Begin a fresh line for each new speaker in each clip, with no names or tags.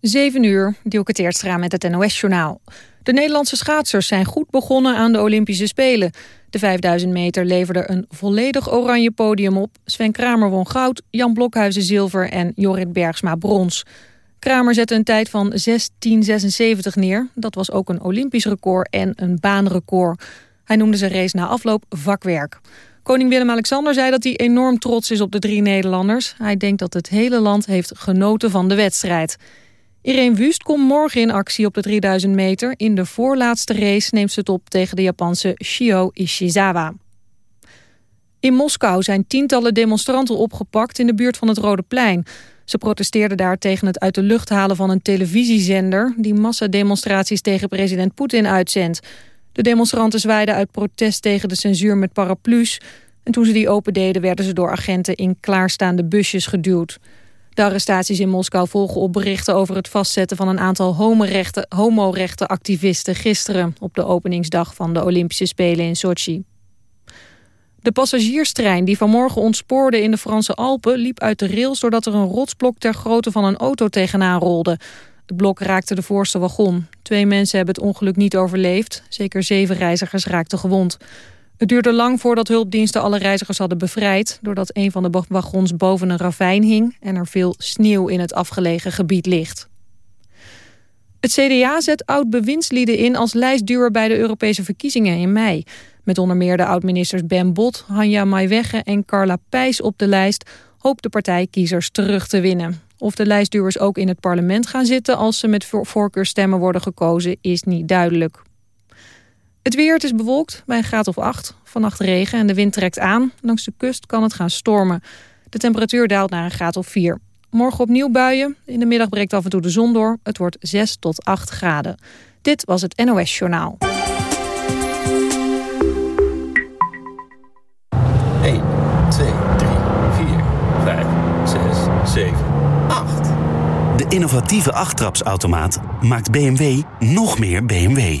7 uur, Dielke Teertstra met het NOS-journaal. De Nederlandse schaatsers zijn goed begonnen aan de Olympische Spelen. De 5000 meter leverde een volledig oranje podium op. Sven Kramer won goud, Jan Blokhuizen zilver en Jorrit Bergsma brons. Kramer zette een tijd van 16.76 neer. Dat was ook een Olympisch record en een baanrecord. Hij noemde zijn race na afloop vakwerk. Koning Willem-Alexander zei dat hij enorm trots is op de drie Nederlanders. Hij denkt dat het hele land heeft genoten van de wedstrijd. Irene Wust komt morgen in actie op de 3000 meter. In de voorlaatste race neemt ze het op tegen de Japanse Shio Ishizawa. In Moskou zijn tientallen demonstranten opgepakt in de buurt van het Rode Plein. Ze protesteerden daar tegen het uit de lucht halen van een televisiezender... die massademonstraties tegen president Poetin uitzendt. De demonstranten zwaaiden uit protest tegen de censuur met paraplu's... en toen ze die opendeden werden ze door agenten in klaarstaande busjes geduwd. De arrestaties in Moskou volgen op berichten over het vastzetten van een aantal homorechtenactivisten gisteren op de openingsdag van de Olympische Spelen in Sochi. De passagierstrein die vanmorgen ontspoorde in de Franse Alpen liep uit de rails doordat er een rotsblok ter grootte van een auto tegenaan rolde. Het blok raakte de voorste wagon. Twee mensen hebben het ongeluk niet overleefd. Zeker zeven reizigers raakten gewond. Het duurde lang voordat hulpdiensten alle reizigers hadden bevrijd... doordat een van de wagons boven een ravijn hing... en er veel sneeuw in het afgelegen gebied ligt. Het CDA zet oud-bewindslieden in als lijstduwer bij de Europese verkiezingen in mei. Met onder meer de oud-ministers Ben Bot, Hanja Maiwegge en Carla Pijs op de lijst... hoopt de partij kiezers terug te winnen. Of de lijstduwers ook in het parlement gaan zitten als ze met voorkeurstemmen worden gekozen is niet duidelijk. Het weer, het is bewolkt bij een graad of 8. Vannacht regen en de wind trekt aan. Langs de kust kan het gaan stormen. De temperatuur daalt naar een graad of 4. Morgen opnieuw buien. In de middag breekt af en toe de zon door. Het wordt 6 tot 8 graden. Dit was het NOS Journaal.
1, 2, 3, 4, 5, 6, 7, 8.
De innovatieve achttrapsautomaat maakt BMW nog meer BMW.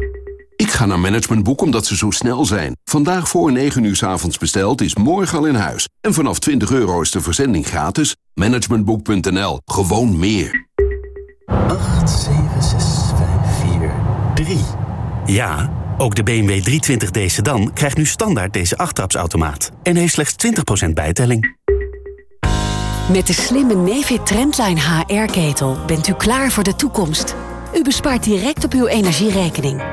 Ik ga naar Managementboek omdat ze zo snel zijn. Vandaag voor 9 uur s avonds besteld is morgen al in huis. En vanaf 20 euro is de verzending gratis. Managementboek.nl. Gewoon meer.
8, 7, 6, 5, 4, 3.
Ja, ook de BMW 320d sedan krijgt nu standaard deze achttrapsautomaat. En heeft slechts 20% bijtelling.
Met de slimme Nefit Trendline HR-ketel bent u klaar voor de toekomst. U bespaart direct op uw energierekening.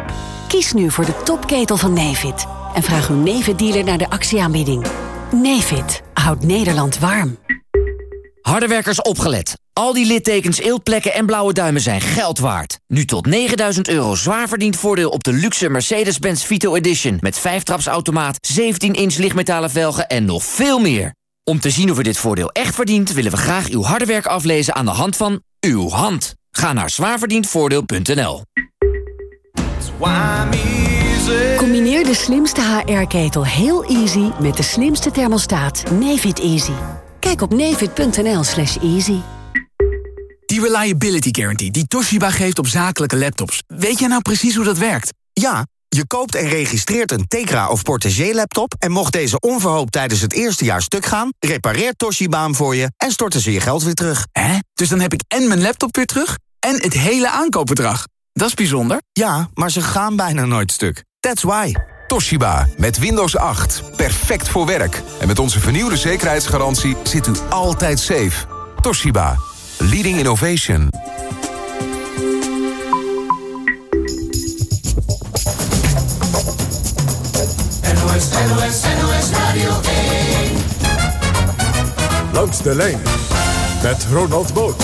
Kies nu voor de topketel van Nefit. En vraag uw Nefit-dealer naar de actieaanbieding. Nefit houdt Nederland warm.
Harde werkers opgelet. Al die littekens, eeltplekken en blauwe duimen zijn geld waard. Nu tot 9000 euro zwaar verdiend voordeel op de luxe Mercedes-Benz Vito Edition... met 5-trapsautomaat, 17-inch lichtmetalen velgen en nog veel meer. Om te zien of u dit voordeel echt verdient... willen we graag uw harde werk aflezen aan de hand van uw hand. Ga naar zwaarverdiendvoordeel.nl.
Combineer de slimste HR-ketel heel easy met de slimste thermostaat Nefit Easy. Kijk op nefit.nl slash easy.
Die Reliability Guarantee die Toshiba geeft op zakelijke laptops. Weet jij nou precies hoe dat werkt?
Ja, je koopt en registreert een Tegra of Portagee laptop... en mocht deze onverhoopt tijdens het eerste jaar stuk gaan... repareert Toshiba hem voor je en storten ze je geld weer terug.
Hè? Dus dan heb ik en mijn laptop weer terug en het hele aankoopbedrag. Dat is bijzonder.
Ja, maar ze gaan bijna nooit stuk. That's why.
Toshiba, met Windows 8. Perfect voor werk. En met onze vernieuwde zekerheidsgarantie zit u altijd safe. Toshiba, leading innovation.
NOS, NOS, NOS Radio 1.
Langs de lijn met Ronald Boot.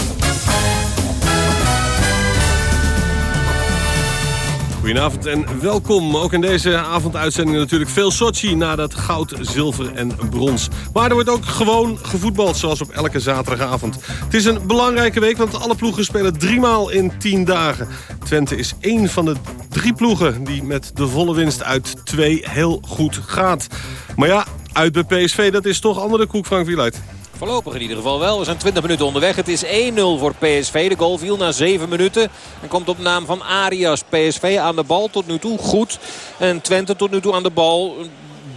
Goedenavond en welkom. Ook in deze avonduitzending natuurlijk veel Sochi... na dat goud, zilver en brons. Maar er wordt ook gewoon gevoetbald, zoals op elke zaterdagavond. Het is een belangrijke week, want alle ploegen spelen driemaal in tien dagen. Twente is één van de drie ploegen die met de volle winst uit twee heel goed gaat. Maar ja, uit bij PSV. Dat is toch andere koek, Frank Wieluid.
Voorlopig in ieder geval wel. We zijn 20 minuten onderweg. Het is 1-0 voor PSV. De goal viel na 7 minuten. En komt op naam van Arias. PSV aan de bal tot nu toe goed. En Twente tot nu toe aan de bal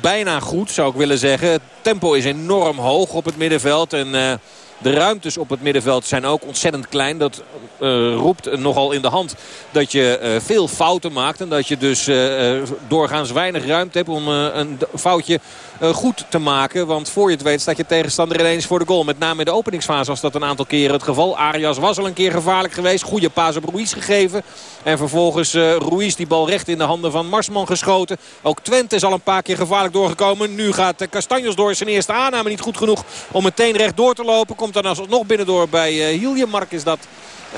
bijna goed zou ik willen zeggen. Het tempo is enorm hoog op het middenveld. En... Uh, de ruimtes op het middenveld zijn ook ontzettend klein. Dat uh, roept nogal in de hand dat je uh, veel fouten maakt. En dat je dus uh, doorgaans weinig ruimte hebt om een foutje goed te maken. Want voor je het weet staat je tegenstander ineens voor de goal. Met name in de openingsfase was dat een aantal keren het geval. Arias was al een keer gevaarlijk geweest. Goede paas op Ruiz gegeven. En vervolgens Ruiz die bal recht in de handen van Marsman geschoten. Ook Twente is al een paar keer gevaarlijk doorgekomen. Nu gaat Castanjos door zijn eerste aanname niet goed genoeg om meteen recht door te lopen. Dan alsnog binnendoor bij uh, Hilje. Mark is dat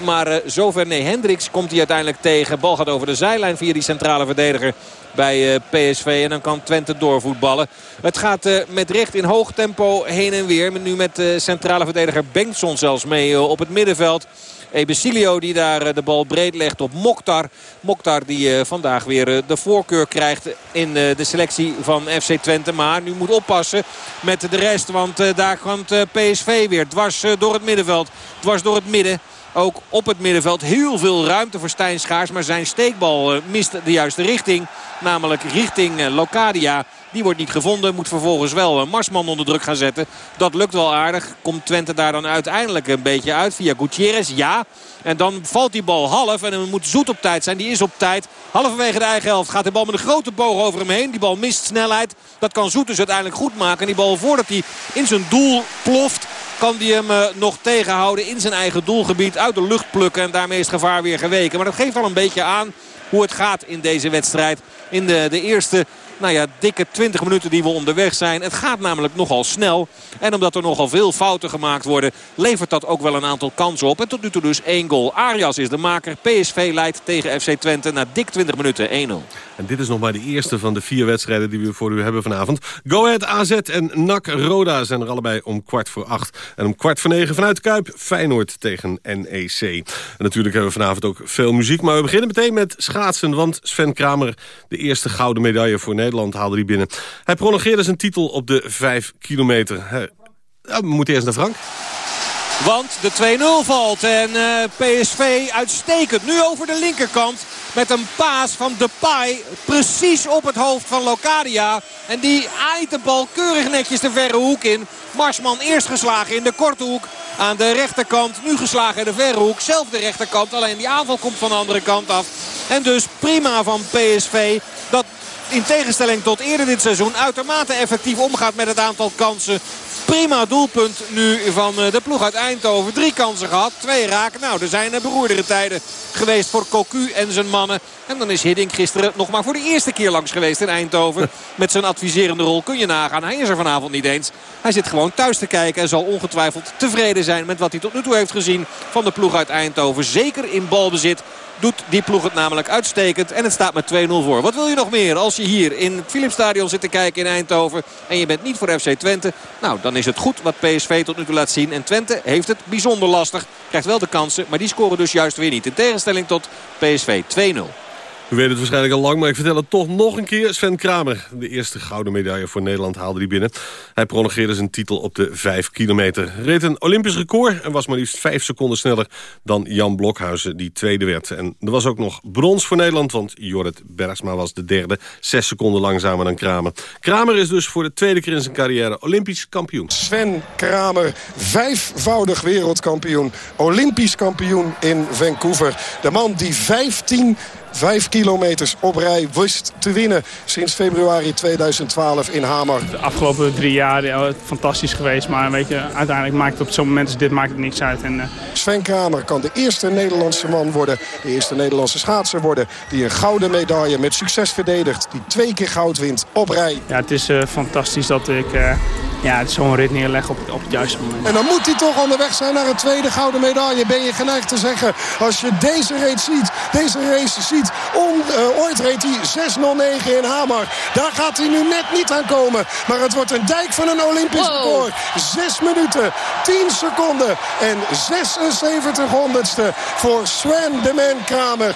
maar uh, zover nee, Hendricks komt hij uiteindelijk tegen. Bal gaat over de zijlijn via die centrale verdediger bij uh, PSV. En dan kan Twente doorvoetballen. Het gaat met recht in hoog tempo heen en weer. Nu met centrale verdediger Bengtson zelfs mee op het middenveld. Ebesilio die daar de bal breed legt op Mokhtar. Mokhtar die vandaag weer de voorkeur krijgt in de selectie van FC Twente. Maar nu moet oppassen met de rest. Want daar komt PSV weer dwars door het middenveld. Dwars door het midden. Ook op het middenveld heel veel ruimte voor Stijn Schaars. Maar zijn steekbal mist de juiste richting. Namelijk richting Locadia. Die wordt niet gevonden. Moet vervolgens wel Marsman onder druk gaan zetten. Dat lukt wel aardig. Komt Twente daar dan uiteindelijk een beetje uit via Gutierrez. Ja. En dan valt die bal half. En dan moet Zoet op tijd zijn. Die is op tijd. Halverwege de eigen helft gaat de bal met een grote boog over hem heen. Die bal mist snelheid. Dat kan Zoet dus uiteindelijk goed maken. En die bal voordat hij in zijn doel ploft kan hij hem uh, nog tegenhouden in zijn eigen doelgebied. Uit de lucht plukken en daarmee is het gevaar weer geweken. Maar dat geeft wel een beetje aan hoe het gaat in deze wedstrijd. In de, de eerste nou ja, dikke 20 minuten die we onderweg zijn. Het gaat namelijk nogal snel. En omdat er nogal veel fouten gemaakt worden... levert dat ook wel een aantal kansen op. En tot nu toe dus één goal. Arias is de maker. PSV leidt tegen FC Twente na dik 20 minuten 1-0.
En dit is nog maar de eerste van de vier wedstrijden die we voor u hebben vanavond. Go Ahead AZ en NAC Roda zijn er allebei om kwart voor acht. En om kwart voor negen vanuit Kuip Feyenoord tegen NEC. En natuurlijk hebben we vanavond ook veel muziek. Maar we beginnen meteen met schaatsen. Want Sven Kramer, de eerste gouden medaille voor Nederland, haalde die binnen. Hij prolongeerde zijn titel op de vijf kilometer. we moeten eerst naar Frank.
Want de 2-0 valt en uh, PSV uitstekend. Nu over de linkerkant met een paas van Depay precies op het hoofd van Locadia. En die aait de bal keurig netjes de verre hoek in. Marsman eerst geslagen in de korte hoek aan de rechterkant. Nu geslagen in de verre hoek. Zelf de rechterkant. Alleen die aanval komt van de andere kant af. En dus prima van PSV. Dat in tegenstelling tot eerder dit seizoen uitermate effectief omgaat met het aantal kansen Prima doelpunt nu van eh, de ploeg uit Eindhoven. Drie kansen gehad, twee raken. Nou, er zijn beroerdere tijden geweest voor Cocu en zijn mannen. En dan is Hiddink gisteren nog maar voor de eerste keer langs geweest in Eindhoven. Met zijn adviserende rol kun je nagaan. Hij is er vanavond niet eens. Hij zit gewoon thuis te kijken en zal ongetwijfeld tevreden zijn met wat hij tot nu toe heeft gezien van de ploeg uit Eindhoven. Zeker in balbezit doet die ploeg het namelijk uitstekend. En het staat met 2-0 voor. Wat wil je nog meer als je hier in het Philipsstadion zit te kijken in Eindhoven. En je bent niet voor FC Twente. Nou, dan is het goed wat PSV tot nu toe laat zien. En Twente heeft het bijzonder lastig. Krijgt wel de kansen, maar die scoren dus juist weer niet. In tegenstelling tot PSV 2-0.
U weet het waarschijnlijk al lang, maar ik vertel het toch nog een keer. Sven Kramer, de eerste gouden medaille voor Nederland, haalde die binnen. Hij prolongeerde zijn titel op de 5 kilometer. Reed een Olympisch record en was maar liefst 5 seconden sneller dan Jan Blokhuizen, die tweede werd. En er was ook nog brons voor Nederland, want Jorrit Bergsma was de derde. 6 seconden langzamer dan Kramer. Kramer is dus voor de tweede keer in zijn carrière Olympisch kampioen.
Sven Kramer, vijfvoudig wereldkampioen. Olympisch kampioen in Vancouver. De man die 15 Vijf kilometers op rij wist te winnen sinds februari 2012 in Hamer.
De afgelopen drie jaar ja, fantastisch geweest. Maar weet je, uiteindelijk maakt het op zo'n moment als dit maakt het niks uit. En, uh...
Sven Kramer kan de eerste Nederlandse man worden. De eerste Nederlandse schaatser worden. Die een gouden medaille met succes verdedigt. Die twee keer goud wint op rij.
Ja, het is uh, fantastisch dat ik... Uh ja, zo'n rit neerleggen op, op het juiste moment.
En dan moet hij toch onderweg zijn naar een tweede gouden medaille. Ben je geneigd te zeggen. Als je deze race ziet. Deze race ziet. On, uh, ooit reed hij 6.09 in Hamar. Daar gaat hij nu net niet aan komen. Maar het wordt een dijk van een Olympisch record. 6 minuten, 10 seconden en 76 honderdste voor Sven de Man Kramer. 16.76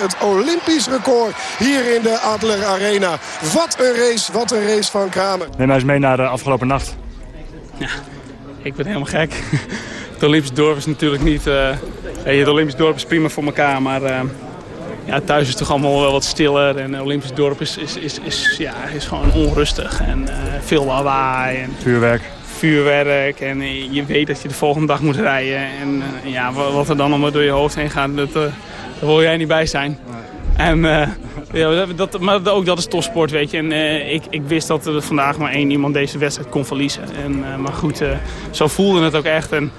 het Olympisch record hier in de Adler Arena. Wat een race, wat een race van Kramer.
Neem mij eens mee naar de afgelopen nacht.
Ja, ik ben helemaal gek. Het Olympisch dorp is natuurlijk niet... Uh, het Olympisch dorp is prima voor elkaar, maar... Uh, ja, thuis is het toch allemaal wel wat stiller. En het Olympisch dorp is, is, is, is, ja, is gewoon onrustig. En uh, veel lawaai. En
vuurwerk.
Vuurwerk. En je weet dat je de volgende dag moet rijden. En ja, wat er dan allemaal door je hoofd heen gaat, dat, daar wil jij niet bij zijn. En ja, dat, maar ook dat is topsport, weet je. En uh, ik, ik wist dat er vandaag maar één iemand deze wedstrijd kon verliezen. En, uh, maar goed, zo voelde het ook echt. En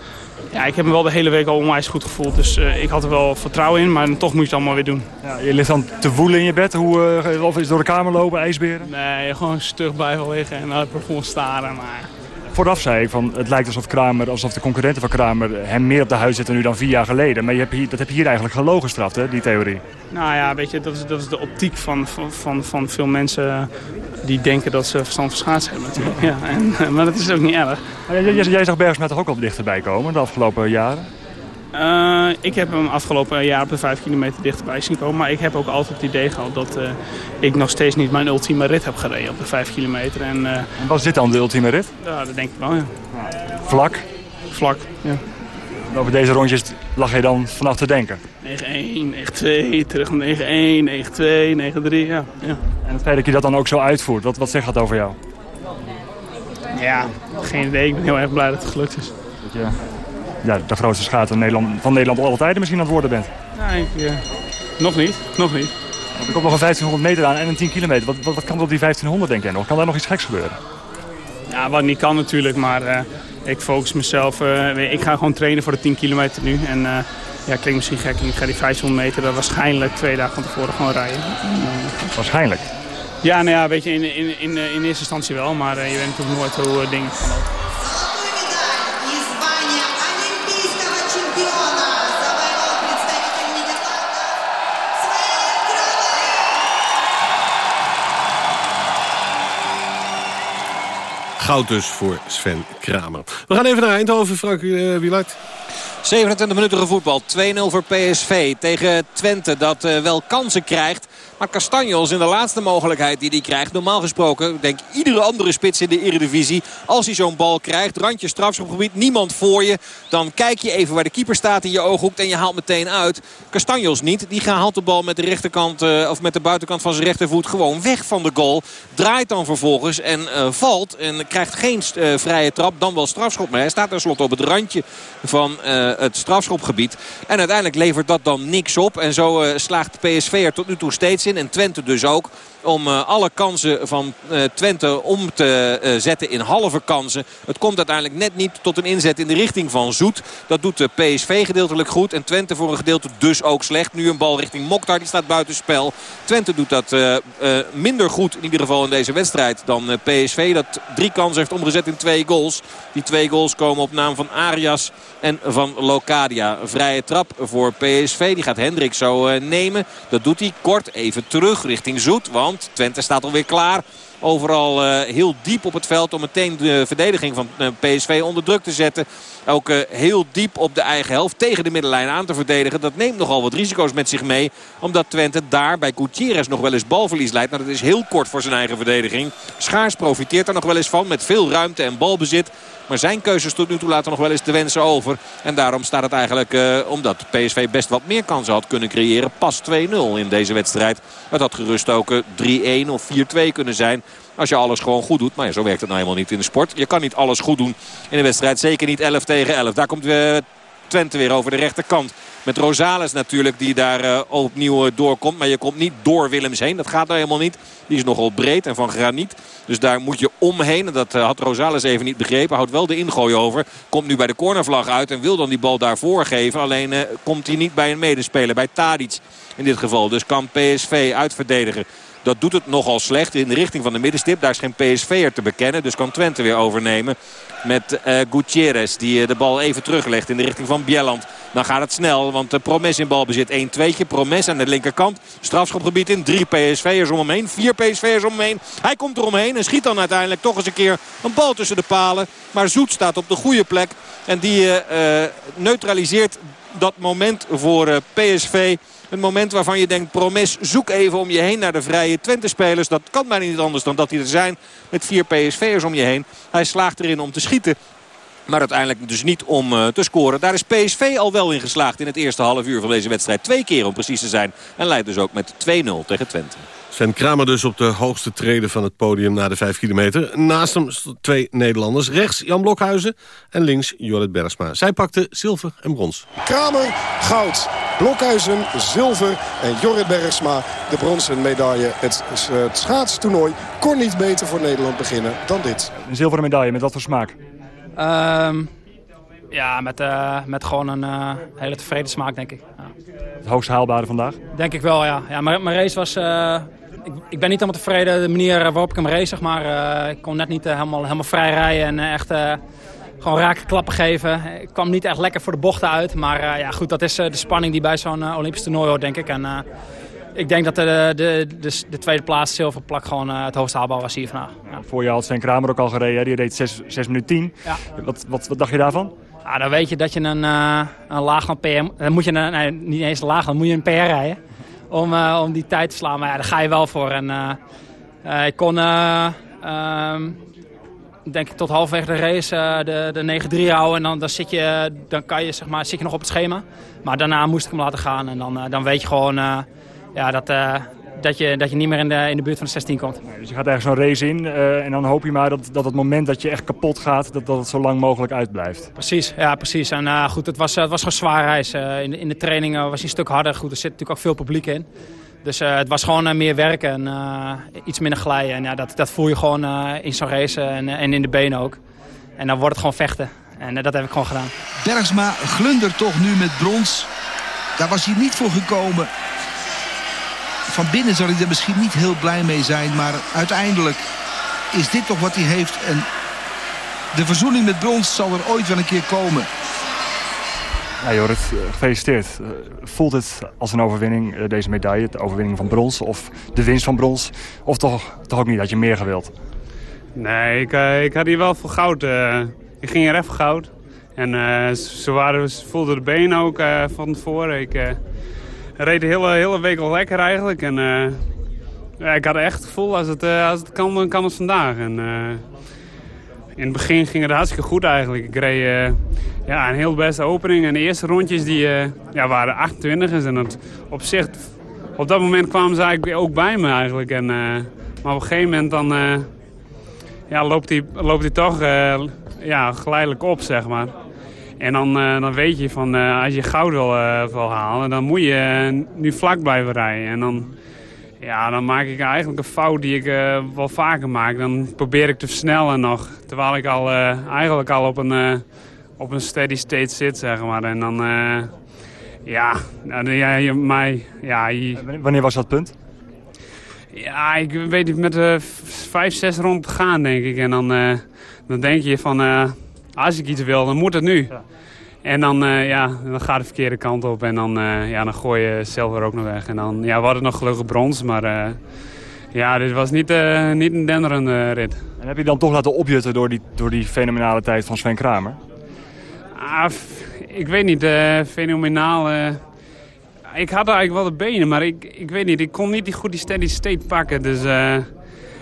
ja, ik heb me wel de hele week al onwijs goed gevoeld. Dus ik had er wel vertrouwen in, maar toch moet je het allemaal weer doen.
Ja, je ligt dan te voelen in je bed? Hoe, of is door de kamer lopen, ijsberen?
Nee, gewoon stug blijven liggen en naar het plafond staren. Maar
vooraf zei ik, van, het lijkt alsof, Kramer, alsof de concurrenten van Kramer hem meer op de huis zitten nu dan vier jaar geleden. Maar je hebt hier, dat heb je hier eigenlijk gelogen gestraft, hè, die theorie.
Nou ja, weet je, dat is, dat is de optiek van, van, van veel mensen die denken dat ze verstand van schaatsen hebben natuurlijk. Ja, en, maar dat is ook niet erg.
Jij, jij zag Bergsmet toch ook al dichterbij komen de afgelopen jaren?
Uh, ik heb hem afgelopen jaar op de 5 kilometer dichterbij zien komen. Maar ik heb ook altijd het idee gehad dat uh, ik nog steeds niet mijn ultieme rit heb gereden op de 5 kilometer. En, uh,
en was dit dan de ultieme rit?
Ja, dat denk ik wel, ja.
Vlak?
Vlak, ja.
En over deze rondjes lag je dan vanaf te denken?
9-1, 9-2, terug 9-1, 9-2, 9-3, ja, ja.
En het feit dat je dat dan ook zo uitvoert, wat, wat zegt dat over jou?
Ja, geen idee. Ik ben heel erg blij dat het gelukt is.
Dat je ja, de grootste schaat van Nederland, van Nederland alle tijden misschien aan het worden bent?
Nee, ik, uh, nog niet. Nog niet.
Er komt nog een 1500 meter aan en een 10 kilometer. Wat, wat, wat kan er op die 1500 denk jij nog? Kan daar nog iets geks gebeuren?
Ja, wat niet kan natuurlijk, maar uh, ik focus mezelf. Uh, ik ga gewoon trainen voor de 10 kilometer nu. En ja, klinkt misschien gek. Ik ga die 1500 meter waarschijnlijk twee dagen van tevoren gewoon rijden.
waarschijnlijk?
Ja, nou ja, weet je, in, in, in, in eerste instantie wel. Maar je weet natuurlijk nooit hoe dingen gaan lopen.
Goud dus voor Sven Kramer. We gaan even naar Eindhoven, Frank uh, Wielard.
27 minuten gevoetbal. 2-0 voor PSV tegen Twente dat uh, wel kansen krijgt. Maar Castanjos in de laatste mogelijkheid die hij krijgt. Normaal gesproken, denk iedere andere spits in de eredivisie. Als hij zo'n bal krijgt, randje strafschopgebied, niemand voor je. Dan kijk je even waar de keeper staat in je ooghoek en je haalt meteen uit. Castanjos niet. Die haalt de bal met de rechterkant uh, of met de buitenkant van zijn rechtervoet gewoon weg van de goal. Draait dan vervolgens en uh, valt en krijgt geen uh, vrije trap. Dan wel strafschop. Maar hij staat tenslotte op het randje van het strafschopgebied. En uiteindelijk levert dat dan niks op. En zo slaagt PSV er tot nu toe steeds in. En Twente dus ook om uh, alle kansen van uh, Twente om te uh, zetten in halve kansen. Het komt uiteindelijk net niet tot een inzet in de richting van Zoet. Dat doet de PSV gedeeltelijk goed. En Twente voor een gedeelte dus ook slecht. Nu een bal richting Mokhtar, die staat buitenspel. Twente doet dat minder goed in ieder geval in deze wedstrijd dan PSV. Dat drie kansen heeft omgezet in twee goals. Die twee goals komen op naam van Arias en van Locadia. Vrije trap voor PSV. Die gaat Hendrik zo nemen. Dat doet hij kort even terug richting Zoet. Want Twente staat alweer klaar. Overal uh, heel diep op het veld om meteen de verdediging van eh, PSV onder druk te zetten. Ook uh, heel diep op de eigen helft tegen de middenlijn aan te verdedigen. Dat neemt nogal wat risico's met zich mee. Omdat Twente daar bij Gutierrez nog wel eens balverlies leidt. Nou, dat is heel kort voor zijn eigen verdediging. Schaars profiteert daar nog wel eens van met veel ruimte en balbezit. Maar zijn keuzes tot nu toe laten nog wel eens de wensen over. En daarom staat het eigenlijk, uh, omdat PSV best wat meer kansen had kunnen creëren, pas 2-0 in deze wedstrijd. Het had gerust ook 3-1 of 4-2 kunnen zijn. Als je alles gewoon goed doet. Maar ja, zo werkt het nou helemaal niet in de sport. Je kan niet alles goed doen in een wedstrijd. Zeker niet 11 tegen 11. Daar komt uh, Twente weer over de rechterkant. Met Rosales natuurlijk die daar uh, opnieuw doorkomt. Maar je komt niet door Willems heen. Dat gaat nou helemaal niet. Die is nogal breed en van graniet. Dus daar moet je omheen. En dat had Rosales even niet begrepen. Houdt wel de ingooi over. Komt nu bij de cornervlag uit en wil dan die bal daarvoor geven. Alleen komt hij niet bij een medespeler. Bij Tadic in dit geval. Dus kan PSV uitverdedigen Dat doet het nogal slecht in de richting van de middenstip. Daar is geen PSV'er te bekennen. Dus kan Twente weer overnemen met uh, Gutierrez. Die de bal even teruglegt in de richting van Bjelland. Dan gaat het snel, want uh, Promes in balbezit 1-2'tje. Promes aan de linkerkant. Strafschopgebied in. Drie PSV'ers om hem heen. Vier PSV'ers om hem heen. Hij komt eromheen en schiet dan uiteindelijk toch eens een keer een bal tussen de palen. Maar Zoet staat op de goede plek. En die neutraliseert dat moment voor PSV. Een moment waarvan je denkt, Promes, zoek even om je heen naar de vrije Twente-spelers. Dat kan bijna niet anders dan dat die er zijn met vier PSV'ers om je heen. Hij slaagt erin om te schieten. Maar uiteindelijk dus niet om uh, te scoren. Daar is PSV al wel in geslaagd in het eerste half uur van deze wedstrijd. Twee keer om precies te zijn. En leidt dus ook met 2-0 tegen Twente.
Sven Kramer dus op de hoogste treden van het podium na de 5 kilometer. Naast hem twee Nederlanders. Rechts Jan Blokhuizen en links Jorrit Bergsma. Zij pakten zilver en brons.
Kramer goud. Blokhuizen zilver en Jorrit Bergsma de bronzen medaille. Het, het schaatstoernooi kon niet beter voor Nederland beginnen dan dit.
Een zilveren medaille, met wat voor smaak?
Um, ja, met, uh, met gewoon een uh, hele tevreden smaak, denk ik. Ja.
Het hoogst haalbare vandaag?
Denk ik wel, ja. ja mijn, mijn race was... Uh, ik, ik, ben niet helemaal tevreden de manier waarop ik hem race, zeg maar. ik kon net niet helemaal, helemaal vrij rijden en echt gewoon raken klappen geven. Ik kwam niet echt lekker voor de bochten uit. Maar ja, goed, dat is de spanning die bij zo'n Olympisch toernooi hoort, denk ik. En ik denk dat de, de, de, de tweede plaats zilverplak gewoon uh, het hoogste haalbaar was hier vandaag.
Ja. Voor je had Sven Kramer ook al gereden. Die reed 6, 6 minuten 10. Ja. Wat, wat, wat dacht je daarvan?
Ja, dan weet je dat je een, uh, een laag van PM... Dan moet je een, nee, niet eens een laag, dan moet je een PR rijden. Om, uh, om die tijd te slaan. Maar ja, daar ga je wel voor. En ik kon... Um, denk ik tot halverwege de race de, de 9-3 houden. En dan, dan, zit je, dan kan je, zeg maar, zit je nog op het schema. Maar daarna moest ik hem laten gaan. En dan, dan weet je gewoon ja, dat, dat, je, dat je niet meer in de, in de buurt van de 16 komt.
Nee, dus je gaat ergens zo'n race in uh, en dan hoop je maar dat, dat het moment dat je echt kapot gaat, dat, dat het zo lang mogelijk uitblijft.
Precies, ja precies. En uh, goed, het was, het was gewoon zwaar reis. in, de, in de training was hij een stuk harder. Goed, er zit natuurlijk ook veel publiek in. Dus uh, het was gewoon uh, meer werken en uh, iets minder glijden. En ja, dat, dat voel je gewoon in zo'n race en, en in de benen ook. En dan wordt het gewoon vechten. En dat heb ik gewoon gedaan.
Bergsma glundert toch nu met brons. Daar was hij niet voor gekomen van binnen zal hij er misschien niet heel blij mee zijn. Maar uiteindelijk is dit toch wat hij heeft. En de verzoening met brons zal er ooit wel een keer komen.
Ja, Jorrit, eh, gefeliciteerd. Eh, voelt het als een overwinning, eh, deze medaille, de overwinning van brons of de winst van brons? Of toch, toch ook niet, dat je meer gewild?
Nee, ik, ik had hier wel voor goud. ik ging er even goud. En ze, waren, ze voelden de benen ook van tevoren. Ik, reed de hele, hele week al lekker eigenlijk. En ja, ik had echt het gevoel, als het, uh, als het kan, dan kan het vandaag. En, uh, in het begin ging het hartstikke goed eigenlijk. Ik reed ja, een heel beste opening. En de eerste rondjes die, ja, waren 28 en op zich... Op dat moment kwamen ze eigenlijk ook bij me eigenlijk. En, maar op een gegeven moment dan, ja, loopt hij loopt hij toch ja, geleidelijk op, zeg maar. En dan, uh, dan weet je van uh, als je goud wil, uh, wil halen, dan moet je nu vlak blijven rijden. En dan, ja, dan maak ik eigenlijk een fout die ik wel vaker maak. Dan probeer ik te versnellen nog. Terwijl ik al, eigenlijk al op een, op een steady state zit, zeg maar. En dan, ja, ja, je, mij, ja je...
Wanneer was dat punt?
Ja, ik weet niet, met uh, vijf, zes rond gaan, denk ik. En dan, dan denk je van, als ik iets wil, dan moet het nu. Ja. En dan, uh, ja, dan gaat de verkeerde kant op en dan, uh, ja, dan gooi je zilver ook nog weg. En dan, ja, we hadden nog gelukkig brons, maar uh, ja, dit was niet, niet een denderende rit.
En heb je dan toch laten opjutten door die, door die fenomenale tijd van Sven Kramer?
Ah, ik weet niet, fenomenaal... ik had eigenlijk wel de benen, maar ik, ik weet niet, ik kon niet die goed die steady state pakken. Dus,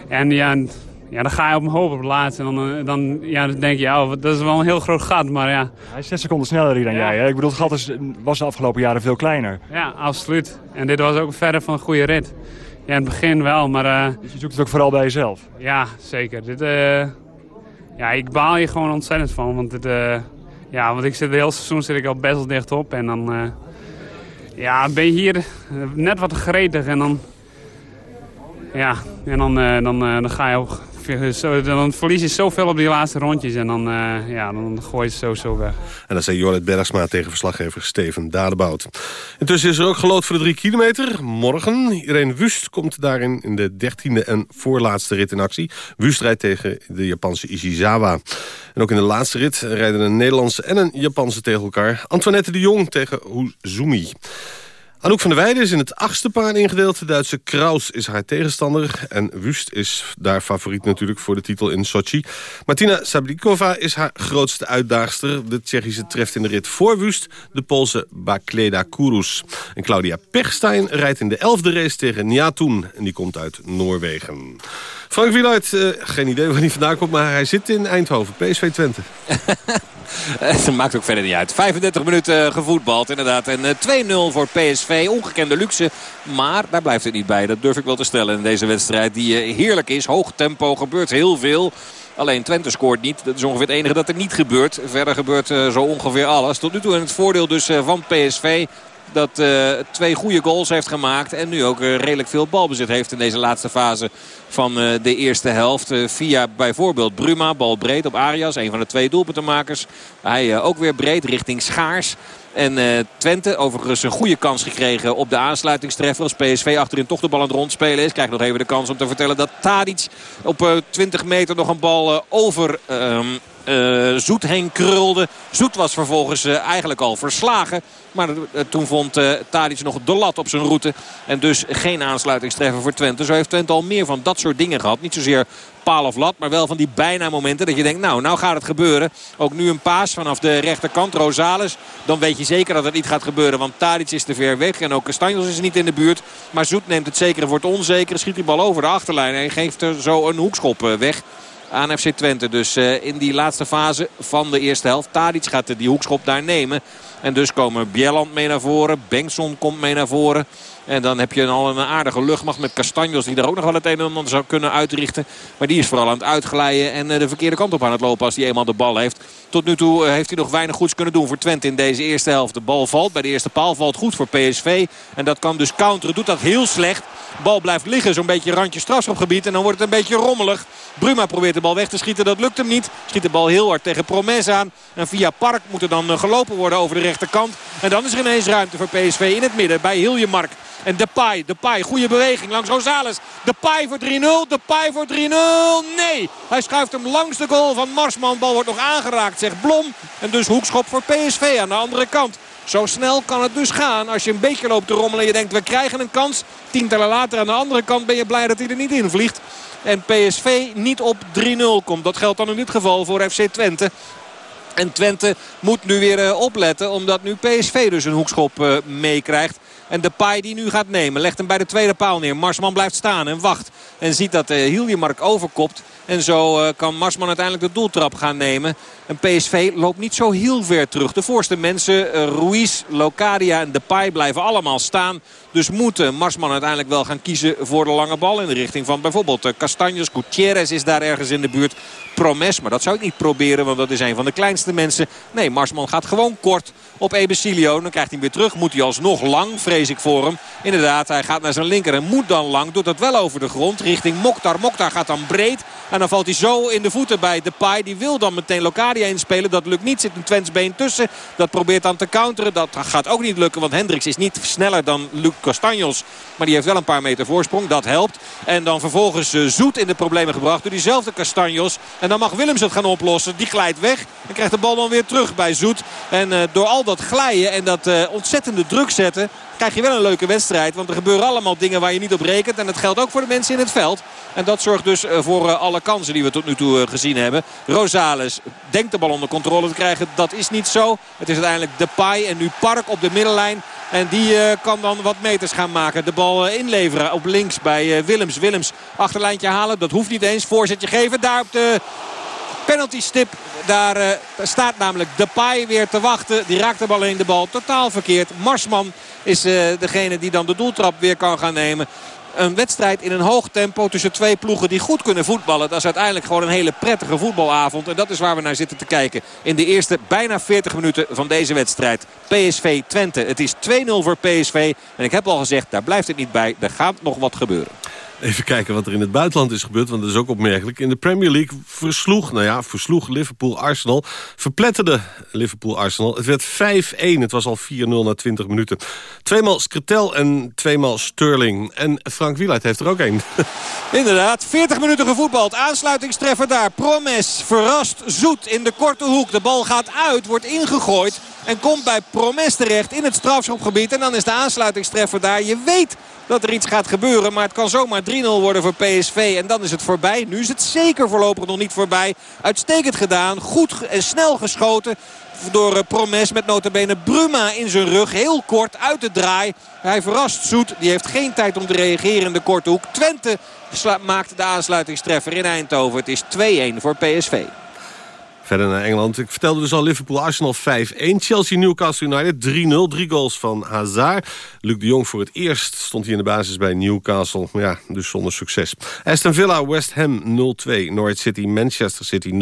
en ja, ja, dan ga je op op het laatste. En dan, eh, dan, ja, dan denk je, oh, dat is wel een heel groot gat. Maar ja.
Hij is 6 seconden sneller hier dan jij. Hè? Ik bedoel, het gat is, was de afgelopen jaren veel kleiner.
Ja, absoluut. En dit was ook verder van een goede rit. Ja, in het begin wel, maar... Uh,
dus je zoekt het ook vooral bij jezelf?
Ja, zeker. Dit, uh, ja, ik baal je gewoon ontzettend van. Want, dit, uh, ja, want ik zit, het hele seizoen zit ik al best wel dicht op. En dan ja, ben je hier net wat gretig. En dan, ja, en dan, dan, dan ga je ook dan verlies je zoveel op die laatste rondjes. En dan, uh, ja, dan gooi je het sowieso weg.
En dat zei Jorrit Bergsma tegen verslaggever Steven Dadebout. Intussen is er ook gelood voor de drie kilometer. Morgen. Irene Wust komt daarin in de dertiende en voorlaatste rit in actie. Wust rijdt tegen de Japanse Ishizawa. En ook in de laatste rit rijden een Nederlandse en een Japanse tegen elkaar. Antoinette de Jong tegen Huzumi. Anouk van der Weijden is in het achtste paar ingedeeld. De Duitse Kraus is haar tegenstander. En Wust is daar favoriet natuurlijk voor de titel in Sochi. Martina Sablikova is haar grootste uitdaagster. De Tsjechische treft in de rit voor Wust de Poolse Bakleda Kurus. En Claudia Pechstein rijdt in de elfde race tegen Niatun. En die komt uit Noorwegen. Frank Wieluid, uh, geen idee waar hij vandaan komt, maar hij zit in Eindhoven, PSV Twente.
Het maakt ook verder niet uit. 35 minuten gevoetbald inderdaad. En 2-0 eh, voor PSV. Ongekende luxe. Maar daar blijft het niet bij. Dat durf ik wel te stellen in deze wedstrijd. Die eh, heerlijk is. Hoog tempo. Gebeurt heel veel. Alleen Twente scoort niet. Dat is ongeveer het enige dat er niet gebeurt. Verder gebeurt zo ongeveer alles. Tot nu toe in het voordeel dus van PSV dat uh, twee goede goals heeft gemaakt. En nu ook uh, redelijk veel balbezit heeft in deze laatste fase van uh, de eerste helft. via bijvoorbeeld Bruma, bal breed op Arias. Een van de twee doelpuntenmakers. Hij ook weer breed richting Schaars. En Twente overigens een goede kans gekregen op de aansluitingstreffer. Als PSV achterin toch de bal aan het rondspelen is. Krijgt nog even de kans om te vertellen dat Tadic op uh, 20 meter nog een bal uh, over um, Zoet heen krulde. Zoet was vervolgens eigenlijk al verslagen. Maar toen vond uh, Tadic nog de lat op zijn route. En dus geen aansluitingstreffer voor Twente. Zo heeft Twente al meer van dat soort dingen gehad. Niet zozeer paal of lat. Maar wel van die bijna momenten dat je denkt, nou, nou gaat het gebeuren. Ook nu een paas vanaf de rechterkant, Rosales. Dan weet je zeker dat het niet gaat gebeuren. Want Tadic is te ver weg en ook Castanjos is niet in de buurt. Maar Zoet neemt het zekere voor het onzekere. Schiet die bal over de achterlijn en geeft er zo een hoekschop eh, weg aan FC Twente. Dus uh, in die laatste fase van de eerste helft. Tadic gaat die hoekschop daar nemen. En dus komen Bjelland mee naar voren. Bengtson komt mee naar voren. En dan heb je al een aardige luchtmacht met Castanjos die er ook nog wel het een en ander zou kunnen uitrichten. Maar die is vooral aan het uitglijden en eh, de verkeerde kant op aan het lopen als hij eenmaal de bal heeft. Tot nu toe eh, heeft hij nog weinig goeds kunnen doen voor Twente in deze eerste helft. De bal valt bij de eerste paal, valt goed voor PSV. En dat kan dus counteren, doet dat heel slecht. Bal blijft liggen, zo'n beetje randje strafschopgebied. En dan wordt het een beetje rommelig. Bruma probeert de bal weg te schieten, dat lukt hem niet. Schiet de bal heel hard tegen Promes aan. En via Park moet er dan eh, gelopen worden over de En dan is er ineens ruimte voor PSV in het midden bij Hiljemark. En Depay, Depay, goede beweging langs Rosales. Depay voor 3-0, Depay voor 3-0. Nee, hij schuift hem langs de goal van Marsman. Bal wordt nog aangeraakt, zegt Blom. En dus hoekschop voor PSV aan de andere kant. Zo snel kan het dus gaan. Als je een beetje loopt te rommelen en je denkt we krijgen een kans. Tientallen later aan de andere kant ben je blij dat hij er niet in vliegt. En PSV niet op 3-0 komt. Dat geldt dan in dit geval voor FC Twente. En Twente moet nu weer uh, opletten. Omdat nu PSV dus een hoekschop uh, meekrijgt. En de paai die nu gaat nemen. Legt hem bij de tweede paal neer. Marsman blijft staan en wacht. En ziet dat uh, Hiljemark overkopt. En zo kan Marsman uiteindelijk de doeltrap gaan nemen. En PSV loopt niet zo heel ver terug. De voorste mensen, Ruiz, Locadia en Depay blijven allemaal staan. Dus moet Marsman uiteindelijk wel gaan kiezen voor de lange bal. In de richting van bijvoorbeeld uh, Castanjos. Gutierrez is daar ergens in de buurt. Promes, maar dat zou ik niet proberen. Want dat is een van de kleinste mensen. Nee, Marsman gaat gewoon kort op Ebesilio. Dan krijgt hij weer terug. Moet hij alsnog lang, vrees ik voor hem. Inderdaad, hij gaat naar zijn linker en moet dan lang. Doet dat wel over de grond richting Mokhtar. Mokhtar gaat dan breed. En dan valt hij zo in de voeten bij Depay. Die wil dan meteen Locadia inspelen. Dat lukt niet. Zit een Twents been tussen. Dat probeert dan te counteren. Dat gaat ook niet lukken. Want Hendricks is niet sneller dan Luc Castanjos. Maar die heeft wel een paar meter voorsprong. Dat helpt. En dan vervolgens uh, Zoet in de problemen gebracht door diezelfde Castanjos. En dan mag Willems het gaan oplossen. Die glijdt weg. En krijgt de bal dan weer terug bij Zoet. En uh, door al dat glijden en dat uh, ontzettende druk zetten krijg je wel een leuke wedstrijd. Want er gebeuren allemaal dingen waar je niet op rekent. En dat geldt ook voor de mensen in het veld. En dat zorgt dus voor alle kansen die we tot nu toe gezien hebben. Rosales denkt de bal onder controle te krijgen. Dat is niet zo. Het is uiteindelijk Depay en nu Park op de middenlijn. En die kan dan wat meters gaan maken. De bal inleveren op links bij Willems. Willems achterlijntje halen. Dat hoeft niet eens. Voorzetje geven. Daar op de penalty stip. Daar staat namelijk Depay weer te wachten. Die raakt de bal in de bal totaal verkeerd. Marsman is degene die dan de doeltrap weer kan gaan nemen een wedstrijd in een hoog tempo tussen twee ploegen die goed kunnen voetballen. Dat is uiteindelijk gewoon een hele prettige voetbalavond. En dat is waar we naar zitten te kijken. In de eerste bijna 40 minuten van deze wedstrijd. PSV Twente. Het is 2-0 voor PSV. En ik heb al gezegd, daar blijft het niet bij. Er gaat nog wat gebeuren.
Even kijken wat er in het buitenland is gebeurd, want dat is ook opmerkelijk. In de Premier League versloeg, nou ja, versloeg Liverpool Arsenal. Verpletterde Liverpool Arsenal. Het werd 5-1, het was al 4-0 na 20 minuten. Tweemaal Skretel en tweemaal Sterling. En Frank Wieluid heeft er ook één.
Inderdaad, 40 minuten gevoetbald. Aansluitingstreffer daar. Promes verrast Zoet in de korte hoek. De bal gaat uit, wordt ingegooid. En komt bij Promes terecht in het strafschopgebied. En dan is de aansluitingstreffer daar. Je weet dat er iets gaat gebeuren. Maar het kan zomaar 3-0 worden voor PSV. En dan is het voorbij. Nu is het zeker voorlopig nog niet voorbij. Uitstekend gedaan. Goed en snel geschoten door eh, Promes met notabene Bruma in zijn rug. Heel kort uit de draai. Hij verrast Zoet. Die heeft geen tijd om te reageren in de korte hoek. Twente maakt de aansluitingstreffer in Eindhoven. Het is 2-1 voor PSV.
Verder naar Engeland. Ik vertelde dus al Liverpool-Arsenal 5-1. Chelsea-Newcastle United 3-0. Drie goals van Hazard. Luc de Jong voor het eerst stond hij in de basis bij Newcastle. Ja, dus zonder succes. Aston Villa-West Ham 0-2. Norwich City-Manchester City 0-0.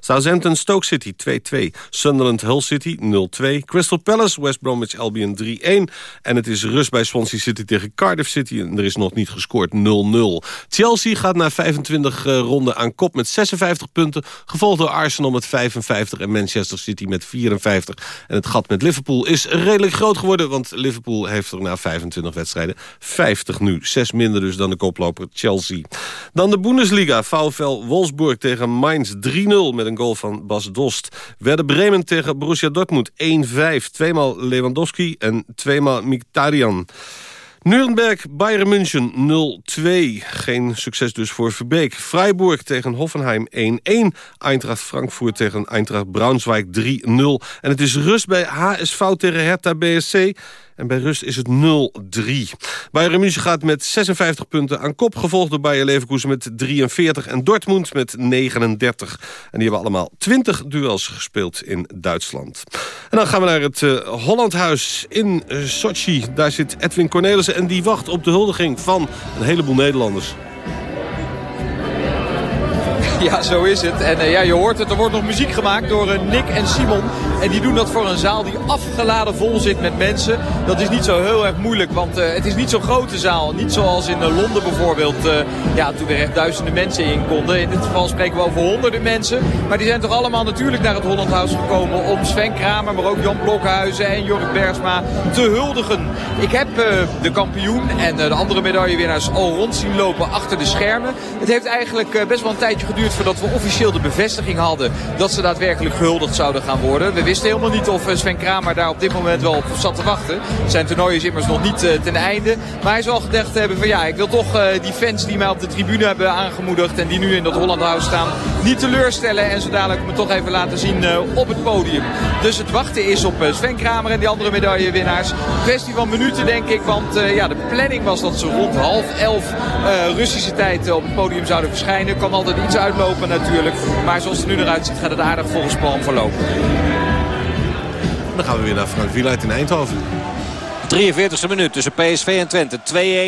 Southampton-Stoke City 2-2. Sunderland-Hull City 0-2. Crystal Palace-West Bromwich Albion 3-1. En het is rust bij Swansea City tegen Cardiff City. En er is nog niet gescoord 0-0. Chelsea gaat na 25 uh, ronden aan kop met 56 punten. Gevolgd door Arsenal met 55 en Manchester City met 54. En het gat met Liverpool is redelijk groot geworden... want Liverpool heeft er na 25 wedstrijden 50 nu. Zes minder dus dan de koploper Chelsea. Dan de Bundesliga. VfL Wolfsburg tegen Mainz 3-0 met een goal van Bas Dost. Werder Bremen tegen Borussia Dortmund 1-5. Tweemaal Lewandowski en tweemaal Mkhitaryan. Nuremberg, Bayern München 0-2. Geen succes dus voor Verbeek. Freiburg tegen Hoffenheim 1-1. Eintracht Frankfurt tegen Eintracht Braunschweig 3-0. En het is rust bij HSV tegen Hertha BSC. En bij rust is het 0-3. Bayern München gaat met 56 punten aan kop. Gevolgd door Bayer Leverkusen met 43 en Dortmund met 39. En die hebben allemaal 20 duels gespeeld in Duitsland. En dan gaan we naar het uh, Hollandhuis in uh, Sochi. Daar zit Edwin Cornelissen en die wacht op de huldiging van een heleboel Nederlanders.
Ja, zo is het. En uh, ja, je hoort het, er wordt nog muziek gemaakt door uh, Nick en Simon. En die doen dat voor een zaal die afgeladen vol zit met mensen. Dat is niet zo heel erg moeilijk, want uh, het is niet zo'n grote zaal. Niet zoals in Londen bijvoorbeeld, ja, toen er echt duizenden mensen in konden. In dit geval spreken we over honderden mensen. Maar die zijn toch allemaal natuurlijk naar het Holland House gekomen om Sven Kramer, maar ook Jan Blokhuizen en Jorrit Bergsma te huldigen. Ik heb de kampioen en de andere medaillewinnaars al rond zien lopen achter de schermen. Het heeft eigenlijk best wel een tijdje geduurd voordat we officieel de bevestiging hadden dat ze daadwerkelijk gehuldigd zouden gaan worden. We wisten helemaal niet of Sven Kramer daar op dit moment wel op zat te wachten. Zijn toernooi is immers nog niet uh, ten einde. Maar hij zal gedacht hebben van ja, ik wil toch uh, die fans die mij op de tribune hebben aangemoedigd en die nu in dat Holland House staan, niet teleurstellen. En zo dadelijk me toch even laten zien op het podium. Dus het wachten is op Sven Kramer en die andere medaillewinnaars. Kwestie van minuten denk ik, want ja, de planning was dat ze rond half elf Russische tijd op het podium zouden verschijnen. Kan altijd iets uitlopen lopen natuurlijk. Maar zoals het nu eruit ziet gaat het aardig volgens plan verlopen.
Dan gaan we weer naar Frank Wieluid in Eindhoven.
43e minuut tussen PSV en Twente.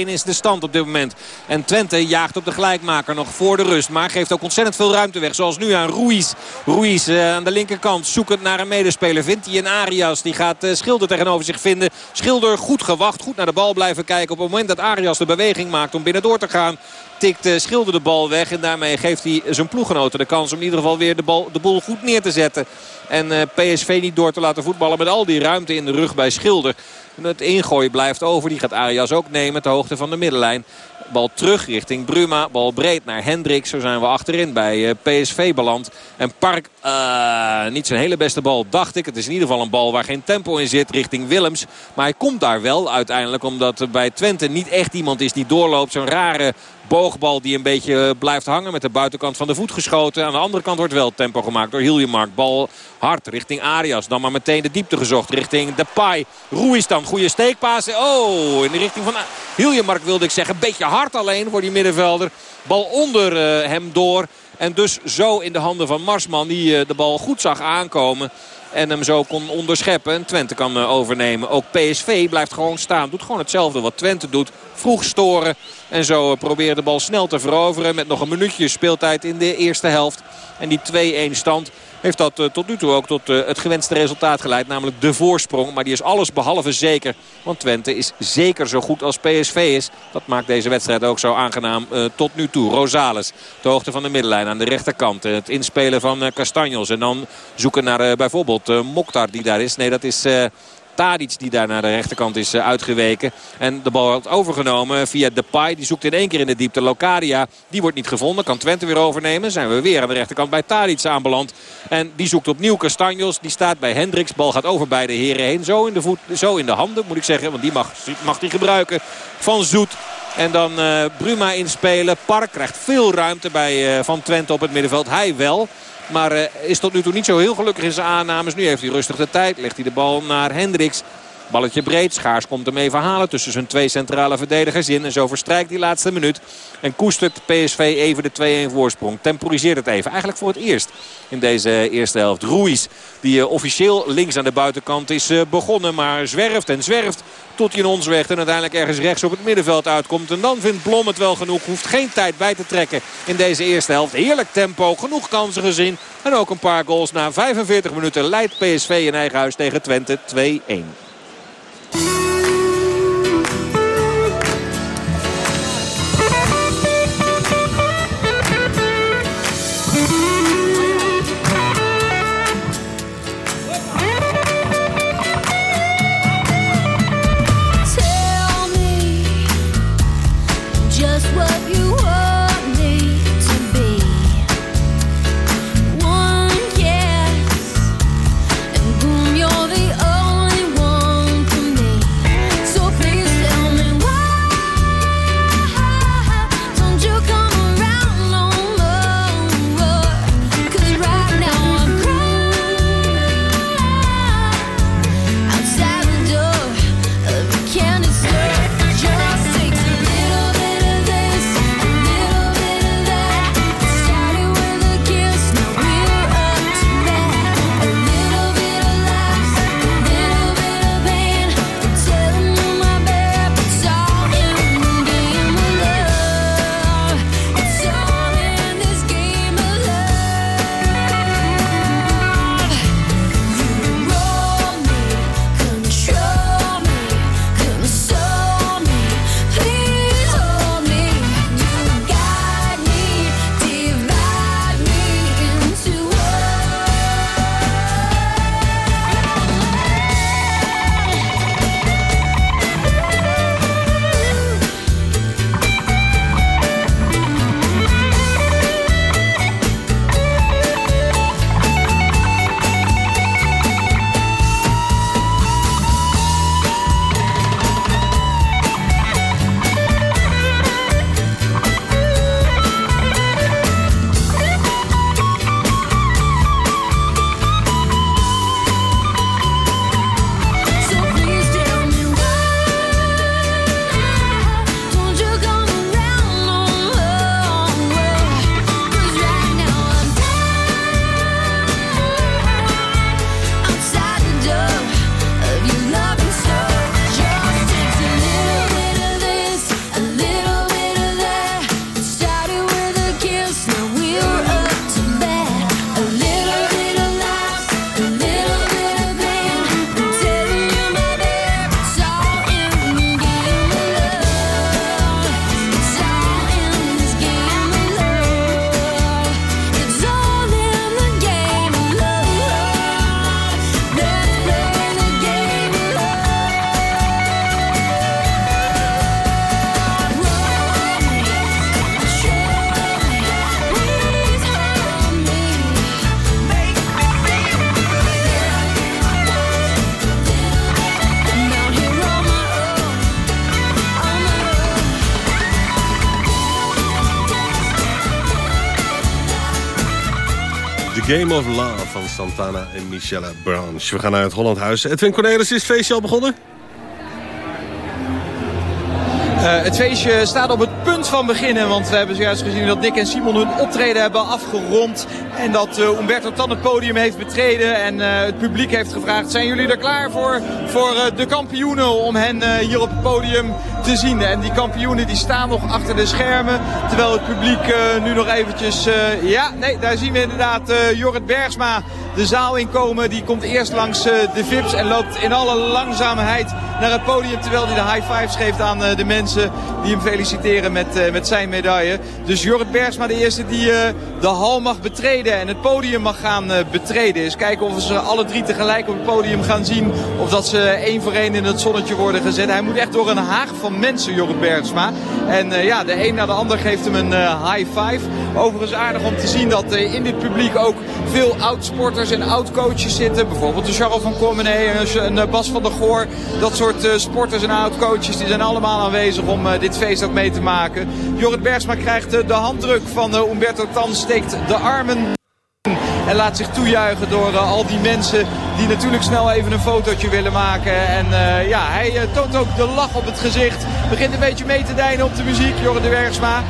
2-1 is de stand op dit moment. En Twente jaagt op de gelijkmaker nog voor de rust. Maar geeft ook ontzettend veel ruimte weg. Zoals nu aan Ruiz. Ruiz uh, aan de linkerkant zoekend naar een medespeler. Vindt hij een Arias. Die gaat uh, Schilder tegenover zich vinden. Schilder goed gewacht. Goed naar de bal blijven kijken. Op het moment dat Arias de beweging maakt om binnendoor te gaan tikt uh, Schilder de bal weg. En daarmee geeft hij zijn ploeggenoten de kans om in ieder geval weer de, bal, de boel goed neer te zetten. En PSV niet door te laten voetballen met al die ruimte in de rug bij Schilder. Het ingooien blijft over. Die gaat Arias ook nemen ter hoogte van de middenlijn. Bal terug richting Bruma. Bal breed naar Hendricks. Zo zijn we achterin bij eh, PSV beland. En Park, uh, niet zijn hele beste bal, dacht ik. Het is in ieder geval een bal waar geen tempo in zit richting Willems. Maar hij komt daar wel uiteindelijk. Omdat er bij Twente niet echt iemand is die doorloopt. Zo'n rare boogbal die een beetje blijft hangen. Met de buitenkant van de voet geschoten. Aan de andere kant wordt wel tempo gemaakt door Hiljemark. Bal hard richting Arias. Dan maar meteen de diepte gezocht richting Depay. Ruiz. Goede steekpaas. Oh, in de richting van Hiljemark wilde ik zeggen. Beetje hard alleen voor die middenvelder. Bal onder uh, hem door. En dus zo in de handen van Marsman die uh, de bal goed zag aankomen. En hem zo kon onderscheppen. En Twente kan uh, overnemen. Ook PSV blijft gewoon staan. Doet gewoon hetzelfde wat Twente doet. Vroeg storen. En zo uh, probeert de bal snel te veroveren. Met nog een minuutje speeltijd in de eerste helft. En die 2-1 stand
heeft dat tot nu toe ook tot het gewenste resultaat geleid. Namelijk de voorsprong. Maar die is alles behalve zeker. Want Twente is zeker zo goed als PSV is. Dat maakt deze wedstrijd ook zo aangenaam tot nu toe. Rosales, de hoogte van de middenlijn aan de rechterkant. Het inspelen van Castanjos. En dan zoeken naar bijvoorbeeld Mokhtar die daar is. Nee, dat is... Tadic die daar naar de rechterkant is eh, uitgeweken. En de bal wordt overgenomen via Depay. Die zoekt in één keer in de diepte Locadia. Die wordt niet gevonden. Kan Twente weer overnemen. Zijn we weer aan de rechterkant bij Tadic aanbeland. En die zoekt opnieuw Castanjos. Die staat bij Hendricks. Bal gaat over beide heren heen. Zo in de, voet, zo in de handen moet ik zeggen. Want die mag, mag die gebruiken van Zoet. En dan uh, Bruma inspelen. Park krijgt veel ruimte bij uh, Van Twente op het middenveld. Hij wel. Maar uh, is tot nu toe niet zo heel gelukkig in zijn aannames. Nu heeft hij rustig de tijd. Legt hij de bal naar Hendricks. Balletje breed. Schaars komt hem even halen tussen zijn twee centrale verdedigers in. En zo verstrijkt die laatste minuut. En koestert PSV even de 2-1 voorsprong. Temporiseert het even. Eigenlijk voor het eerst in deze eerste helft. Ruiz, die uh, officieel links aan de buitenkant is uh, begonnen. Maar zwerft en zwerft tot hij in ons weg. En uiteindelijk ergens rechts op het middenveld uitkomt. En dan vindt Blom het wel genoeg. Hoeft geen tijd bij te trekken in deze eerste helft. Heerlijk tempo. Genoeg kansen gezien. En ook een paar goals. Na 45 minuten leidt PSV in eigen huis tegen Twente 2-1.
Game of Love van Santana en Michelle Branche. We gaan naar het Hollandhuis. Edwin Cornelis, is het feestje al begonnen?
Uh, het feestje staat op het punt van beginnen. Want we hebben zojuist gezien dat Nick en Simon hun optreden hebben afgerond. En dat uh, Umberto Tan het podium heeft betreden. En uh, het publiek heeft gevraagd, zijn jullie er klaar voor? Voor uh, de kampioenen om hen hier op het podium te zien. En die kampioenen die staan nog achter de schermen. Terwijl het publiek nu nog eventjes... ja, nee, daar zien we inderdaad Jorrit Bergsma de zaal inkomen. Die komt eerst langs de VIP's en loopt in alle langzaamheid naar het podium. Terwijl hij de high fives geeft aan de mensen die hem feliciteren met, met zijn medaille. Dus Jorrit Bergsma de eerste die de hal mag betreden en het podium mag gaan betreden. Eens kijken of we ze alle drie tegelijk op het podium gaan zien. Of dat ze één voor één in het zonnetje worden gezet. Hij moet echt door een haag van mensen, Jorrit Bergsma. En ja, de een na de ander geeft hem een high five. Overigens aardig om te zien dat in dit publiek ook veel oud-sporters en oud-coaches zitten. Bijvoorbeeld de Charles van Comenay en uh, Bas van der Goor. Dat soort sporters en oud-coaches die zijn allemaal aanwezig om dit feest ook mee te maken. Jorrit Bergsma krijgt de handdruk van Umberto Tan, steekt de armen en laat zich toejuichen door al die mensen die natuurlijk snel even een fotootje willen maken. En uh, ja, hij uh, toont ook de lach op het gezicht. Begint een beetje mee te deinen op de muziek, Jorre de Wergsma.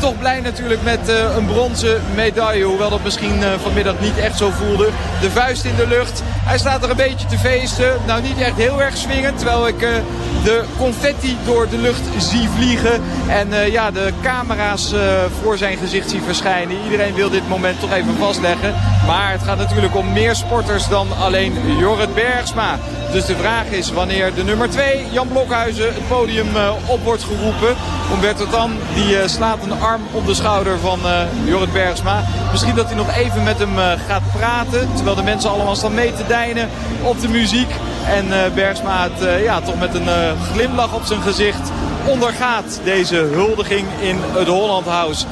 toch blij natuurlijk met een bronzen medaille. Hoewel dat misschien vanmiddag niet echt zo voelde. De vuist in de lucht. Hij staat er een beetje te feesten. Nou, niet echt heel erg swingend. Terwijl ik de confetti door de lucht zie vliegen. En ja, de camera's voor zijn gezicht zie verschijnen. Iedereen wil dit moment toch even vastleggen. Maar het gaat natuurlijk om meer sporters dan alleen Jorrit Bergsma. Dus de vraag is wanneer de nummer 2, Jan Blokhuizen, het podium uh, op wordt geroepen. Umberto Tan die uh, slaat een arm op de schouder van uh, Jorrit Bergsma. Misschien dat hij nog even met hem gaat praten. Terwijl de mensen allemaal staan mee te deinen op de muziek. En Bergsma het ja, toch met een glimlach op zijn gezicht ondergaat deze huldiging in het Holland House.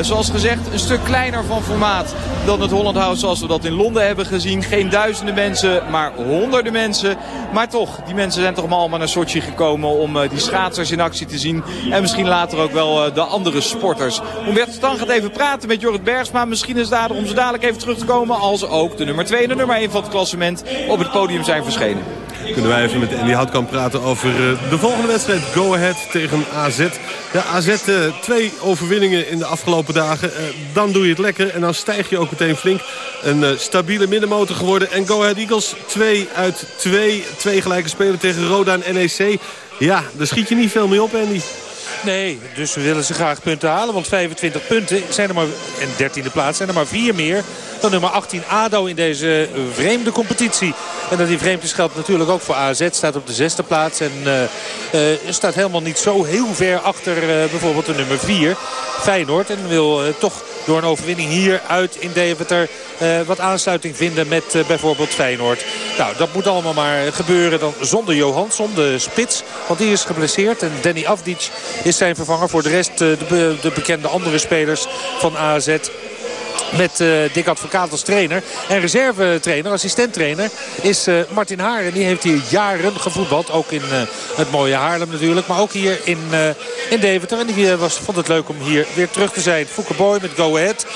Zoals gezegd een stuk kleiner van formaat dan het Holland House zoals we dat in Londen hebben gezien. Geen duizenden mensen, maar honderden mensen. Maar toch, die mensen zijn toch allemaal naar Sochi gekomen om die schaatsers in actie te zien. En misschien later ook wel de andere sporters. Humberto Stan gaat even praten met Jorrit Bergsma. Misschien is daarom om ze dadelijk even terug te komen als ook de nummer 2 en de nummer 1 van het klassement op het podium zijn verschenen
kunnen wij even met Andy Houtkamp praten over uh, de volgende wedstrijd. Go Ahead tegen AZ. Ja, AZ uh, twee overwinningen in de afgelopen dagen. Uh, dan doe je het lekker en dan stijg je ook meteen flink. Een stabiele middenmotor geworden. En Go Ahead Eagles 2 uit 2. Twee gelijke spelen tegen Roda en NEC. Ja, daar schiet je niet veel mee op, Andy.
Nee, dus we willen ze graag punten halen. Want 25 punten zijn er maar, en 13e plaats zijn er maar vier meer dan nummer 18 ADO in deze vreemde competitie. En dat die vreemd geldt natuurlijk ook voor AZ. Staat op de zesde plaats en uh, uh, staat helemaal niet zo heel ver achter uh, bijvoorbeeld de nummer 4. Feyenoord en wil toch door een overwinning hier uit in Deventer wat aansluiting vinden met bijvoorbeeld Feyenoord. Nou, dat moet allemaal maar gebeuren dan zonder Johansson, de spits. Want die is geblesseerd en Danny Afdic is zijn vervanger. Voor de rest de, de bekende andere spelers van AZ met uh, Dick Advocaat als trainer. En reservetrainer, assistenttrainer is uh, Martin Haren. Die heeft hier jaren gevoetbald. Ook in uh, het mooie Haarlem natuurlijk. Maar ook hier in, in Deventer. En die was, vond het leuk om hier weer terug te zijn. Fouke Boy met Go Ahead.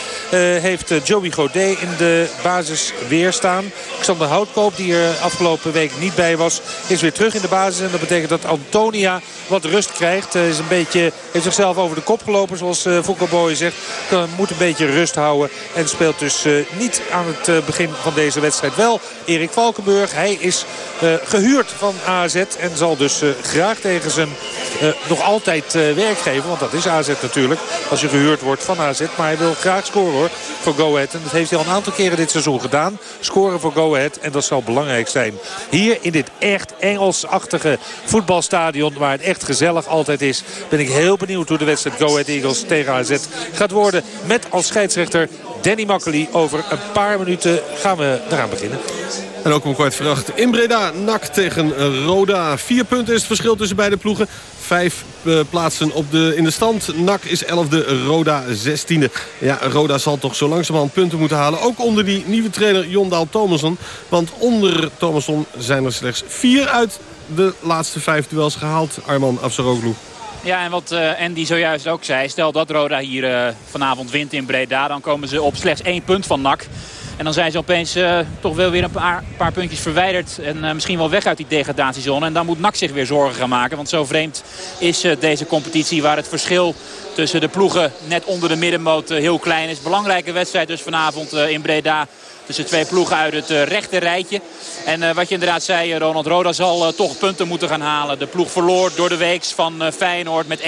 heeft Joey Godet in de basis weer staan. Xander Houtkoop die er afgelopen week niet bij was. Is weer terug in de basis. En dat betekent dat Antonia wat rust krijgt. is een beetje, heeft zichzelf over de kop gelopen zoals uh, Fouke Boy zegt. moet een beetje rust houden. En speelt dus uh, niet aan het uh, begin van deze wedstrijd wel Erik Valkenburg. Hij is uh, gehuurd van AZ en zal dus graag tegen zijn nog altijd werk geven. Want dat is AZ natuurlijk als je gehuurd wordt van AZ. Maar hij wil graag scoren hoor voor Go Ahead. En dat heeft hij al een aantal keren dit seizoen gedaan. Scoren voor Go Ahead en dat zal belangrijk zijn. Hier in dit echt Engelsachtige voetbalstadion waar het echt gezellig altijd is. Ben ik heel benieuwd hoe de wedstrijd Go Ahead Eagles tegen AZ gaat worden. Met als scheidsrechter Danny Makkely. Over een paar minuten gaan we eraan beginnen.
En ook om kwart veracht in Breda. NAC tegen Roda. Vier punten is het verschil tussen beide ploegen. Vijf uh, plaatsen op de, in de stand. NAC is 11e, Roda 16e. Ja, Roda zal toch zo langzamerhand punten moeten halen. Ook onder die nieuwe trainer Jondaal Thomasson. Want onder Thomasson zijn er slechts vier uit de laatste vijf duels gehaald. Arman Afsaroglu.
Ja, en wat uh, Andy zojuist ook zei. Stel dat Roda hier uh, vanavond wint in Breda. Dan komen ze op slechts één punt van NAC. En dan zijn ze opeens toch wel weer een paar, paar puntjes verwijderd. En misschien wel weg uit die degradatiezone. En dan moet NAC zich weer zorgen gaan maken. Want zo vreemd is deze competitie waar het verschil tussen de ploegen net onder de middenmoot heel klein is. Belangrijke wedstrijd dus vanavond in Breda tussen twee ploegen uit het uh, rechte rijtje. En uh, wat je inderdaad zei, Ronald Roda zal toch punten moeten gaan halen. De ploeg verloor door de weeks van Feyenoord met 1-2.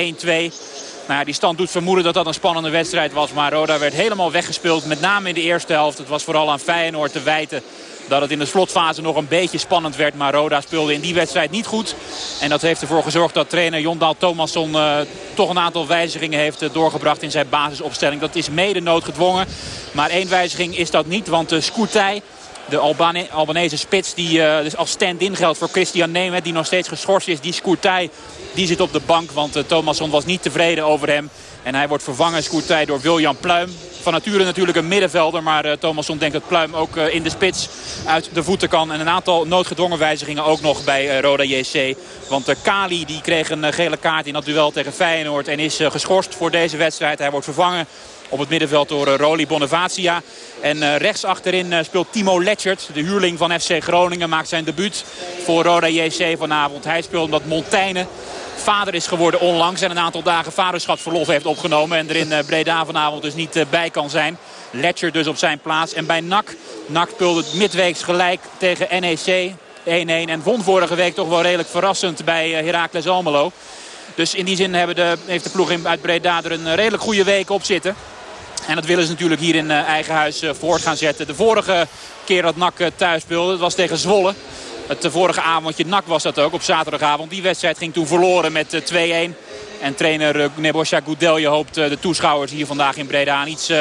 Nou ja, die stand doet vermoeden dat dat een spannende wedstrijd was. Maar Roda werd helemaal weggespeeld. Met name in de eerste helft. Het was vooral aan Feyenoord te wijten dat het in de slotfase nog een beetje spannend werd. Maar Roda speelde in die wedstrijd niet goed. En dat heeft ervoor gezorgd dat trainer Jondaal Thomasson uh, toch een aantal wijzigingen heeft uh, doorgebracht in zijn basisopstelling. Dat is mede noodgedwongen. Maar één wijziging is dat niet, want de uh, Scoertij... De Albane Albanese spits die uh, dus als stand-in geldt voor Christian Nemet. Die nog steeds geschorst is. Die Scoertij die zit op de bank. Want uh, Thomasson was niet tevreden over hem. En hij wordt vervangen Scoertij door William Pluim. Van nature natuurlijk een middenvelder. Maar uh, Thomasson denkt dat Pluim ook in de spits uit de voeten kan. En een aantal noodgedwongen wijzigingen ook nog bij Roda JC. Want Kali die kreeg een gele kaart in dat duel tegen Feyenoord. En is geschorst voor deze wedstrijd. Hij wordt vervangen op het middenveld door uh, Roli Bonavacia. En uh, rechts achterin uh, speelt Timo Letchert. De huurling van FC Groningen maakt zijn debuut voor Roda JC vanavond. Hij speelt omdat Montaigne vader is geworden onlangs. En een aantal dagen vaderschapsverlof heeft opgenomen. En er in Breda vanavond dus niet bij kan zijn. Letcher dus op zijn plaats. En bij NAC. NAC speelde het midweeks gelijk tegen NEC. 1-1. En won vorige week toch wel redelijk verrassend bij Heracles Almelo. Dus in die zin de, heeft de ploeg uit Breda er een redelijk goede week op zitten. En dat willen ze natuurlijk hier in eigen huis voort gaan zetten. De vorige keer dat NAC thuis speelde, dat was tegen Zwolle. Het vorige avondje NAC was dat ook op zaterdagavond. Die wedstrijd ging toen verloren met 2-1. En trainer Nebosja Goudelje hoopt de toeschouwers hier vandaag in Breda een iets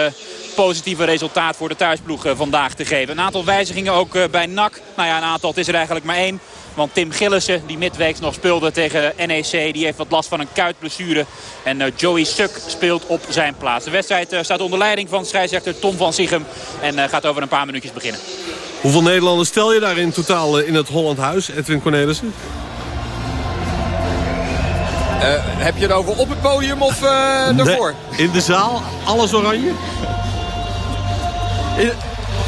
positieve resultaat voor de thuisploeg vandaag te geven. Een aantal wijzigingen ook bij NAC. Nou ja, een aantal, het is er eigenlijk maar één. Want Tim Gillissen, die midweeks nog speelde tegen NEC... die heeft wat last van een kuitblessure. En Joey Suk speelt op zijn plaats. De wedstrijd staat onder leiding van scheidsrechter Tom van Sichem. En gaat over een paar minuutjes beginnen.
Hoeveel Nederlanders stel je daar in totaal in het Holland Huis, Edwin Cornelissen?
Heb je het over op het podium of daarvoor?
Nee, in de zaal, alles oranje?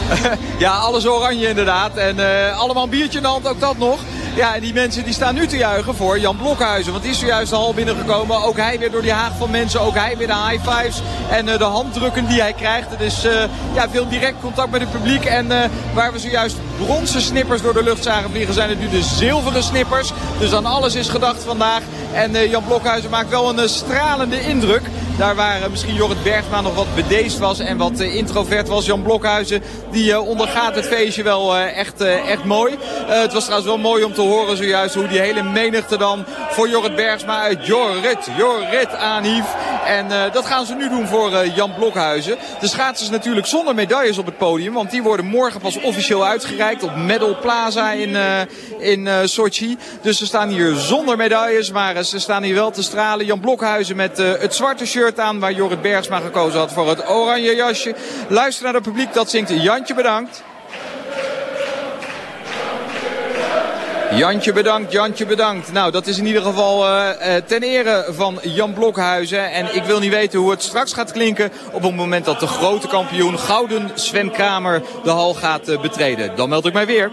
Ja, alles oranje inderdaad. En uh, allemaal een biertje in de hand, ook dat nog. Ja, en die mensen die staan nu te juichen voor Jan Blokhuizen. Want die is zojuist de hal binnengekomen. Ook hij weer door die haag van mensen. Ook hij weer de high fives. En uh, de handdrukken die hij krijgt. Het is uh, ja, veel direct contact met het publiek. En uh, waar we zojuist bronzen snippers door de lucht zagen vliegen... zijn het nu de zilveren snippers. Dus aan alles is gedacht vandaag. En Jan Blokhuizen maakt wel een stralende indruk. Daar waar misschien Jorrit Bergsma nog wat bedeesd was en wat introvert was. Jan Blokhuizen die ondergaat het feestje wel echt, echt mooi. het was trouwens wel mooi om te horen zojuist hoe die hele menigte dan voor Jorrit Bergsma uit Jorrit, Jorrit aanhief. En uh, dat gaan ze nu doen voor uh, Jan Blokhuizen. De schaatsers natuurlijk zonder medailles op het podium. Want die worden morgen pas officieel uitgereikt op Medal Plaza in, uh, in Sochi. Dus ze staan hier zonder medailles. Maar ze staan hier wel te stralen. Jan Blokhuizen met het zwarte shirt aan waar Jorrit Bergsma gekozen had voor het oranje jasje. Luister naar het publiek dat zingt Jantje bedankt. Jantje bedankt, Jantje bedankt. Nou, dat is in ieder geval uh, ten ere van Jan Blokhuizen. En ik wil niet weten hoe het straks gaat klinken op het moment dat de grote kampioen Gouden Sven Kramer de hal gaat uh, betreden. Dan meld ik mij weer.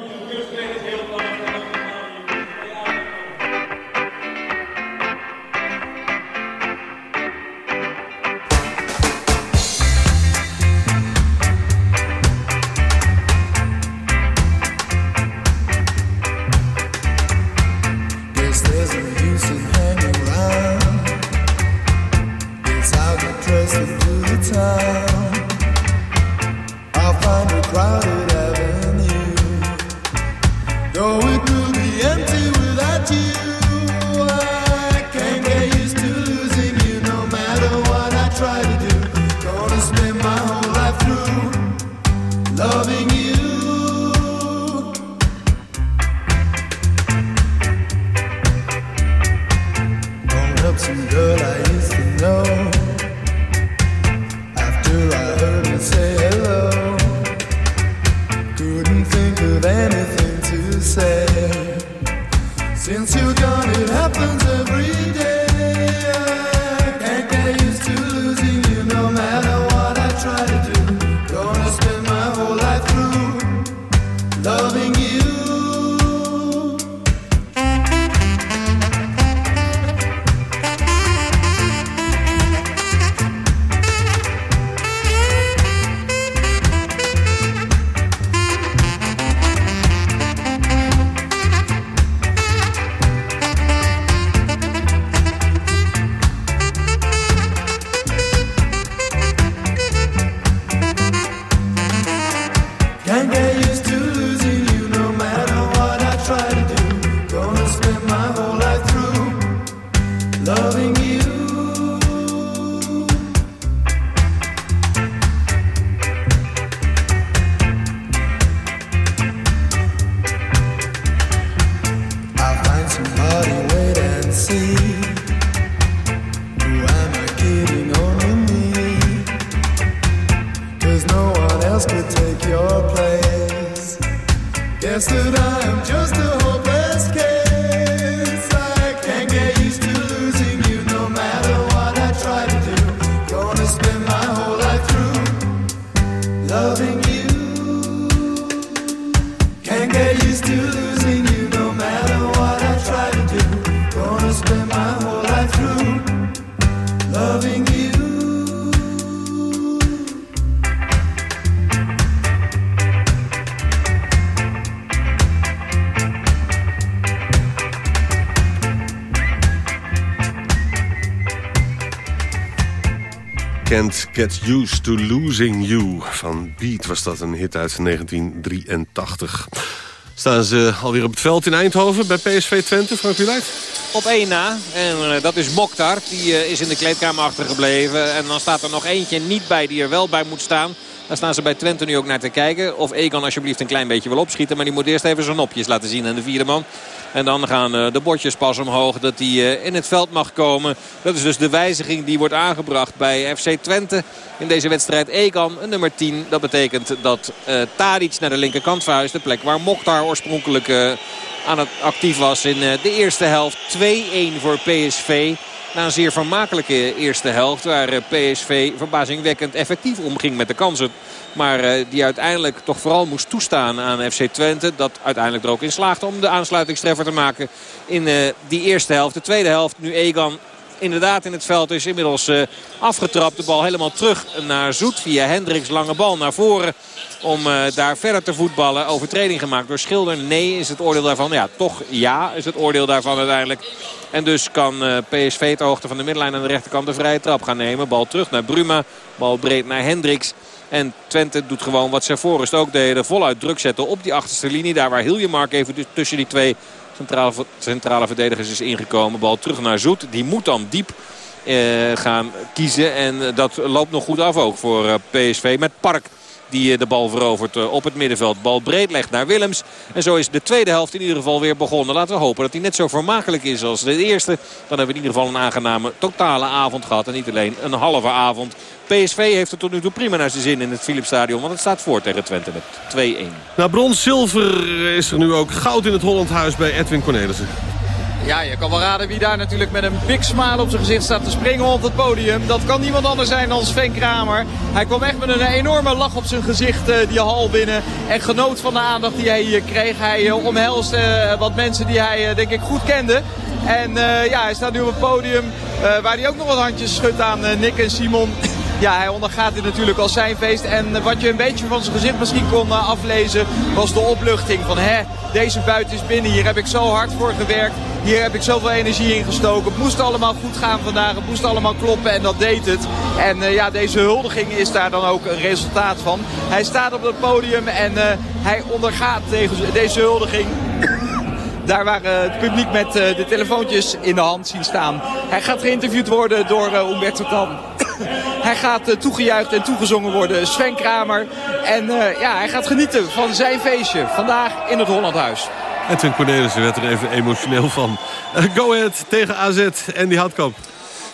some girl I used to know. Can't Get Used to Losing You.
Van Beat was dat een hit uit 1983. Staan ze alweer op het veld in Eindhoven bij PSV Twente, Frank Wieluid?
Op één na. En eh, dat is Mokhtar. Die eh, is in de kleedkamer achtergebleven. En dan staat er nog eentje niet bij die er wel bij moet staan. Daar staan ze bij Twente nu ook naar te kijken. Of Egan alsjeblieft een klein beetje wil opschieten. Maar die moet eerst even zijn nopjes laten zien aan de vierde man. En dan gaan eh, de bordjes pas omhoog dat hij eh, in het veld mag komen. Dat is dus de wijziging die wordt aangebracht bij FC Twente. In deze wedstrijd Egan, een nummer 10. Dat betekent dat uh, Tadic naar de linkerkant verhuist. De plek waar Mokhtar oorspronkelijk aan het actief was in de eerste helft. 2-1 voor PSV. Na een zeer vermakelijke eerste helft. Waar PSV verbazingwekkend effectief omging met de kansen. Maar uh, die uiteindelijk toch vooral moest toestaan aan FC Twente. Dat uiteindelijk er ook in slaagde om de aansluitingstreffer te maken in uh, die eerste helft. De tweede helft nu Egan inderdaad in het veld is inmiddels uh, afgetrapt. De bal helemaal terug naar Zoet via Hendricks. Lange bal naar voren om uh, daar verder te voetballen. Overtreding gemaakt door Schilder. Nee is het oordeel daarvan. Ja, toch ja is het oordeel daarvan uiteindelijk. En dus kan uh, PSV ter hoogte van de middenlijn aan de rechterkant de vrije trap gaan nemen. Bal terug naar Bruma. Bal breed naar Hendricks. En Twente doet gewoon wat ze voorrust ook deden. Voluit druk zetten op die achterste linie. Daar waar Hiljemark even tussen die twee centrale, centrale verdedigers is ingekomen. Bal terug naar Zoet. Die moet dan diep uh, gaan kiezen. En dat loopt nog goed af ook voor uh, PSV. Met Park die de bal verovert op het middenveld. Bal breed legt naar Willems. En zo is de tweede helft in ieder geval weer begonnen. Laten we hopen dat hij net zo vermakelijk is als de eerste. Dan hebben we in ieder geval een aangename totale avond gehad. En niet alleen een halve avond. PSV heeft het tot nu toe prima naar zijn zin in het Philipsstadion. Want het staat voor tegen Twente met 2-1.
Na brons, zilver is er nu ook goud in het Hollandhuis bij Edwin Cornelissen.
Ja, je kan wel raden wie daar natuurlijk met een big smile op zijn gezicht staat te springen op het podium. Dat kan niemand anders zijn dan Sven Kramer. Hij kwam echt met een enorme lach op zijn gezicht uh, die hal binnen. En genoot van de aandacht die hij hier kreeg. Hij uh, omhelst uh, wat mensen die hij denk ik goed kende. En ja, hij staat nu op het podium waar hij ook nog wat handjes schudt aan Nick en Simon. Ja, hij ondergaat dit natuurlijk als zijn feest. En wat je een beetje van zijn gezicht misschien kon uh, aflezen... was de opluchting van... hè, deze buiten is binnen. Hier heb ik zo hard voor gewerkt. Hier heb ik zoveel energie in gestoken. Het moest allemaal goed gaan vandaag. Het moest allemaal kloppen en dat deed het. En uh, ja, deze huldiging is daar dan ook een resultaat van. Hij staat op het podium en uh, hij ondergaat deze huldiging. Daar waar het publiek met de telefoontjes in de hand zien staan. Hij gaat geïnterviewd worden door Humberto Tan. Hij gaat toegejuicht en toegezongen worden. Sven Kramer. En ja, hij gaat genieten van zijn feestje. Vandaag in het Hollandhuis.
Edwin Cornelissen werd er even emotioneel van. go ahead tegen AZ en die Houtkamp.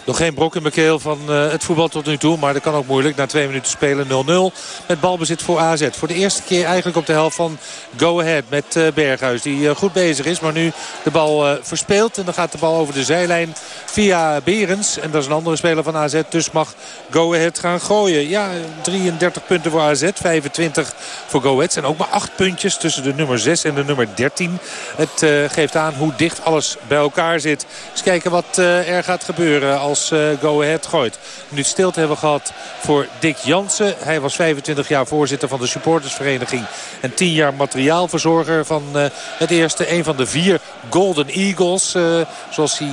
Nog geen brok in mijn keel van eh, het voetbal tot nu toe. Maar dat kan ook moeilijk. Na twee minuten spelen 0-0. Met balbezit voor AZ. Voor de eerste keer eigenlijk op de helft van Go Ahead. Met uh, Berghuis die uh, goed bezig is. Maar nu de bal verspeelt. En dan gaat de bal over de zijlijn via Berens. En dat is een andere speler van AZ. Dus mag Go Ahead gaan gooien. Ja, 33 punten voor AZ. 25 voor Go Ahead. En ook maar 8 puntjes tussen de nummer 6 en de nummer 13. Het geeft aan hoe dicht alles bij elkaar zit. Eens kijken wat er gaat gebeuren als Go Ahead gooit. Nu stilte hebben we gehad voor Dick Jansen. Hij was 25 jaar voorzitter van de supportersvereniging. En 10 jaar materiaalverzorger van uh, het eerste. Een van de vier Golden Eagles. Uh, zoals hij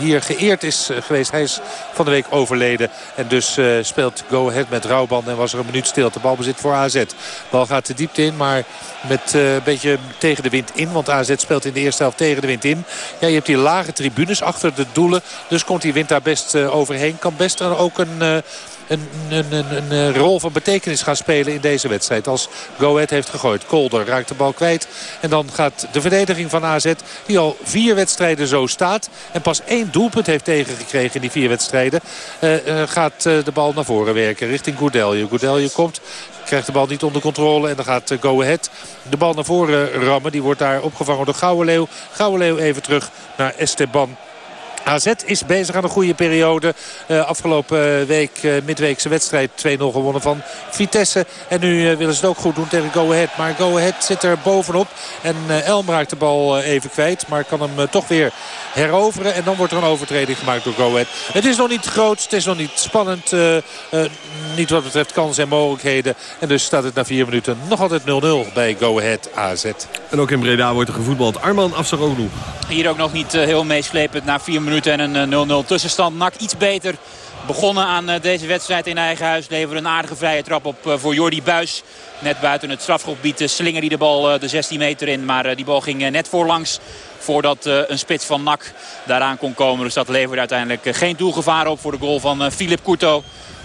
hier geëerd is geweest. Hij is van de week overleden. En dus speelt Go Ahead met rouwband. En was er een minuut stilte. Balbezit voor AZ. Bal gaat de diepte in. Maar met een beetje tegen de wind in. Want AZ speelt in de eerste helft tegen de wind in. Ja, je hebt die lage tribunes achter de doelen. Dus komt die wind daar best overheen. Kan best er ook een een, een, een, een, rol van betekenis gaan spelen in deze wedstrijd. Als Go Ahead heeft gegooid. Kolder raakt de bal kwijt. En dan gaat de verdediging van AZ, die al vier wedstrijden zo staat... en pas één doelpunt heeft tegengekregen in die vier wedstrijden... Gaat de bal naar voren werken richting Goudelje. Goudelje komt, krijgt de bal niet onder controle. En dan gaat Go Ahead de bal naar voren rammen. Die wordt daar opgevangen door Gouwenleeuw. Gouwenleeuw even terug naar Esteban AZ is bezig aan een goede periode. Uh, afgelopen week, uh, midweekse wedstrijd 2-0 gewonnen van Vitesse. En nu uh, willen ze het ook goed doen tegen Go Ahead. Maar Go Ahead zit er bovenop. En Elm raakt de bal even kwijt. Maar kan hem toch weer heroveren. En dan wordt er een overtreding gemaakt door Go Ahead. Het is nog niet groot. Het is nog niet spannend. niet wat betreft kansen en mogelijkheden. En dus staat het na vier minuten nog altijd 0-0 bij Go Ahead AZ.
En ook in Breda wordt er gevoetbald. Arman Afsaroglu.
Hier ook nog niet heel meeslepend na vier minuten minuten en een 0-0 tussenstand. Nak iets beter begonnen aan deze wedstrijd in eigen huis. Leveren een aardige vrije trap op voor Jordi Buis. Net buiten het strafgebied slinger die de bal de 16 meter in. Maar die bal ging net voorlangs voordat een spits van Nak daaraan kon komen. Dus dat leverde uiteindelijk geen doelgevaar op voor de goal van Philip Couto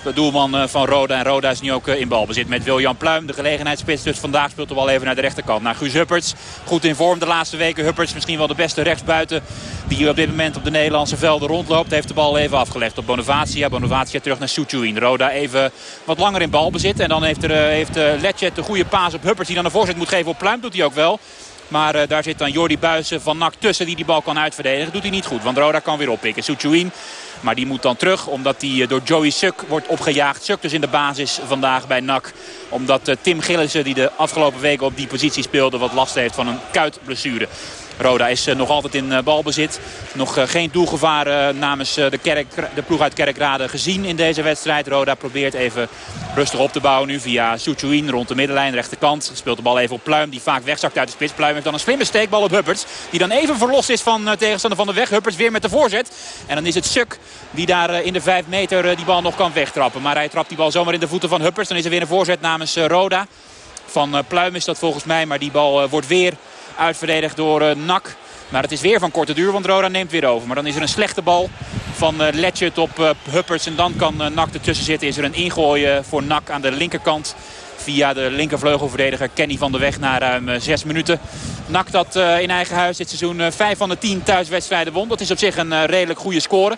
de doelman van Roda. En Roda is nu ook in balbezit met Wiljan Pluim. De gelegenheidsspits dus vandaag speelt de bal even naar de rechterkant. Naar Guus Hupperts. Goed in vorm de laatste weken. Hupperts misschien wel de beste rechtsbuiten die op dit moment op de Nederlandse velden rondloopt. Heeft de bal even afgelegd op Bonavacia. Bonavacia terug naar Suchuin. Roda even wat langer in balbezit. En dan heeft, er, heeft Letchet de goede paas op Hupperts die dan een voorzet moet geven op Pluim. Doet hij ook wel. Maar uh, daar zit dan Jordi Buizen van NAC tussen die die bal kan uitverdedigen. Doet hij niet goed, want Roda kan weer oppikken. Suchuin maar die moet dan terug omdat hij door Joey Suk wordt opgejaagd. Suk dus in de basis vandaag bij NAC. Omdat Tim Gillissen die de afgelopen weken op die positie speelde wat last heeft van een kuitblessure. Roda is nog altijd in balbezit. Nog geen doelgevaar namens de, kerk, de ploeg uit Kerkrade gezien in deze wedstrijd. Roda probeert even rustig op te bouwen nu via Suchuin rond de middenlijn, rechterkant. Speelt de bal even op Pluim die vaak wegzakt uit de spits. Pluim heeft dan een slimme steekbal op Hupperts. Die dan even verlost is van tegenstander van de weg. Hupperts weer met de voorzet. En dan is het Suk die daar in de 5 meter die bal nog kan wegtrappen. Maar hij trapt die bal zomaar in de voeten van Hupperts. Dan is er weer een voorzet namens Roda. Van Pluim is dat volgens mij. Maar die bal wordt weer uitverdedigd door uh, Nak. Maar het is weer van korte duur, want Roda neemt weer over. Maar dan is er een slechte bal van uh, op uh, Hupperts. En dan kan uh, Nak ertussen zitten. Is er een ingooi voor Nak aan de linkerkant. Via de linkervleugelverdediger Kenny van der Weg na ruim zes minuten. Nak dat in eigen huis dit seizoen vijf van de tien thuiswedstrijden won. Dat is op zich een redelijk goede score.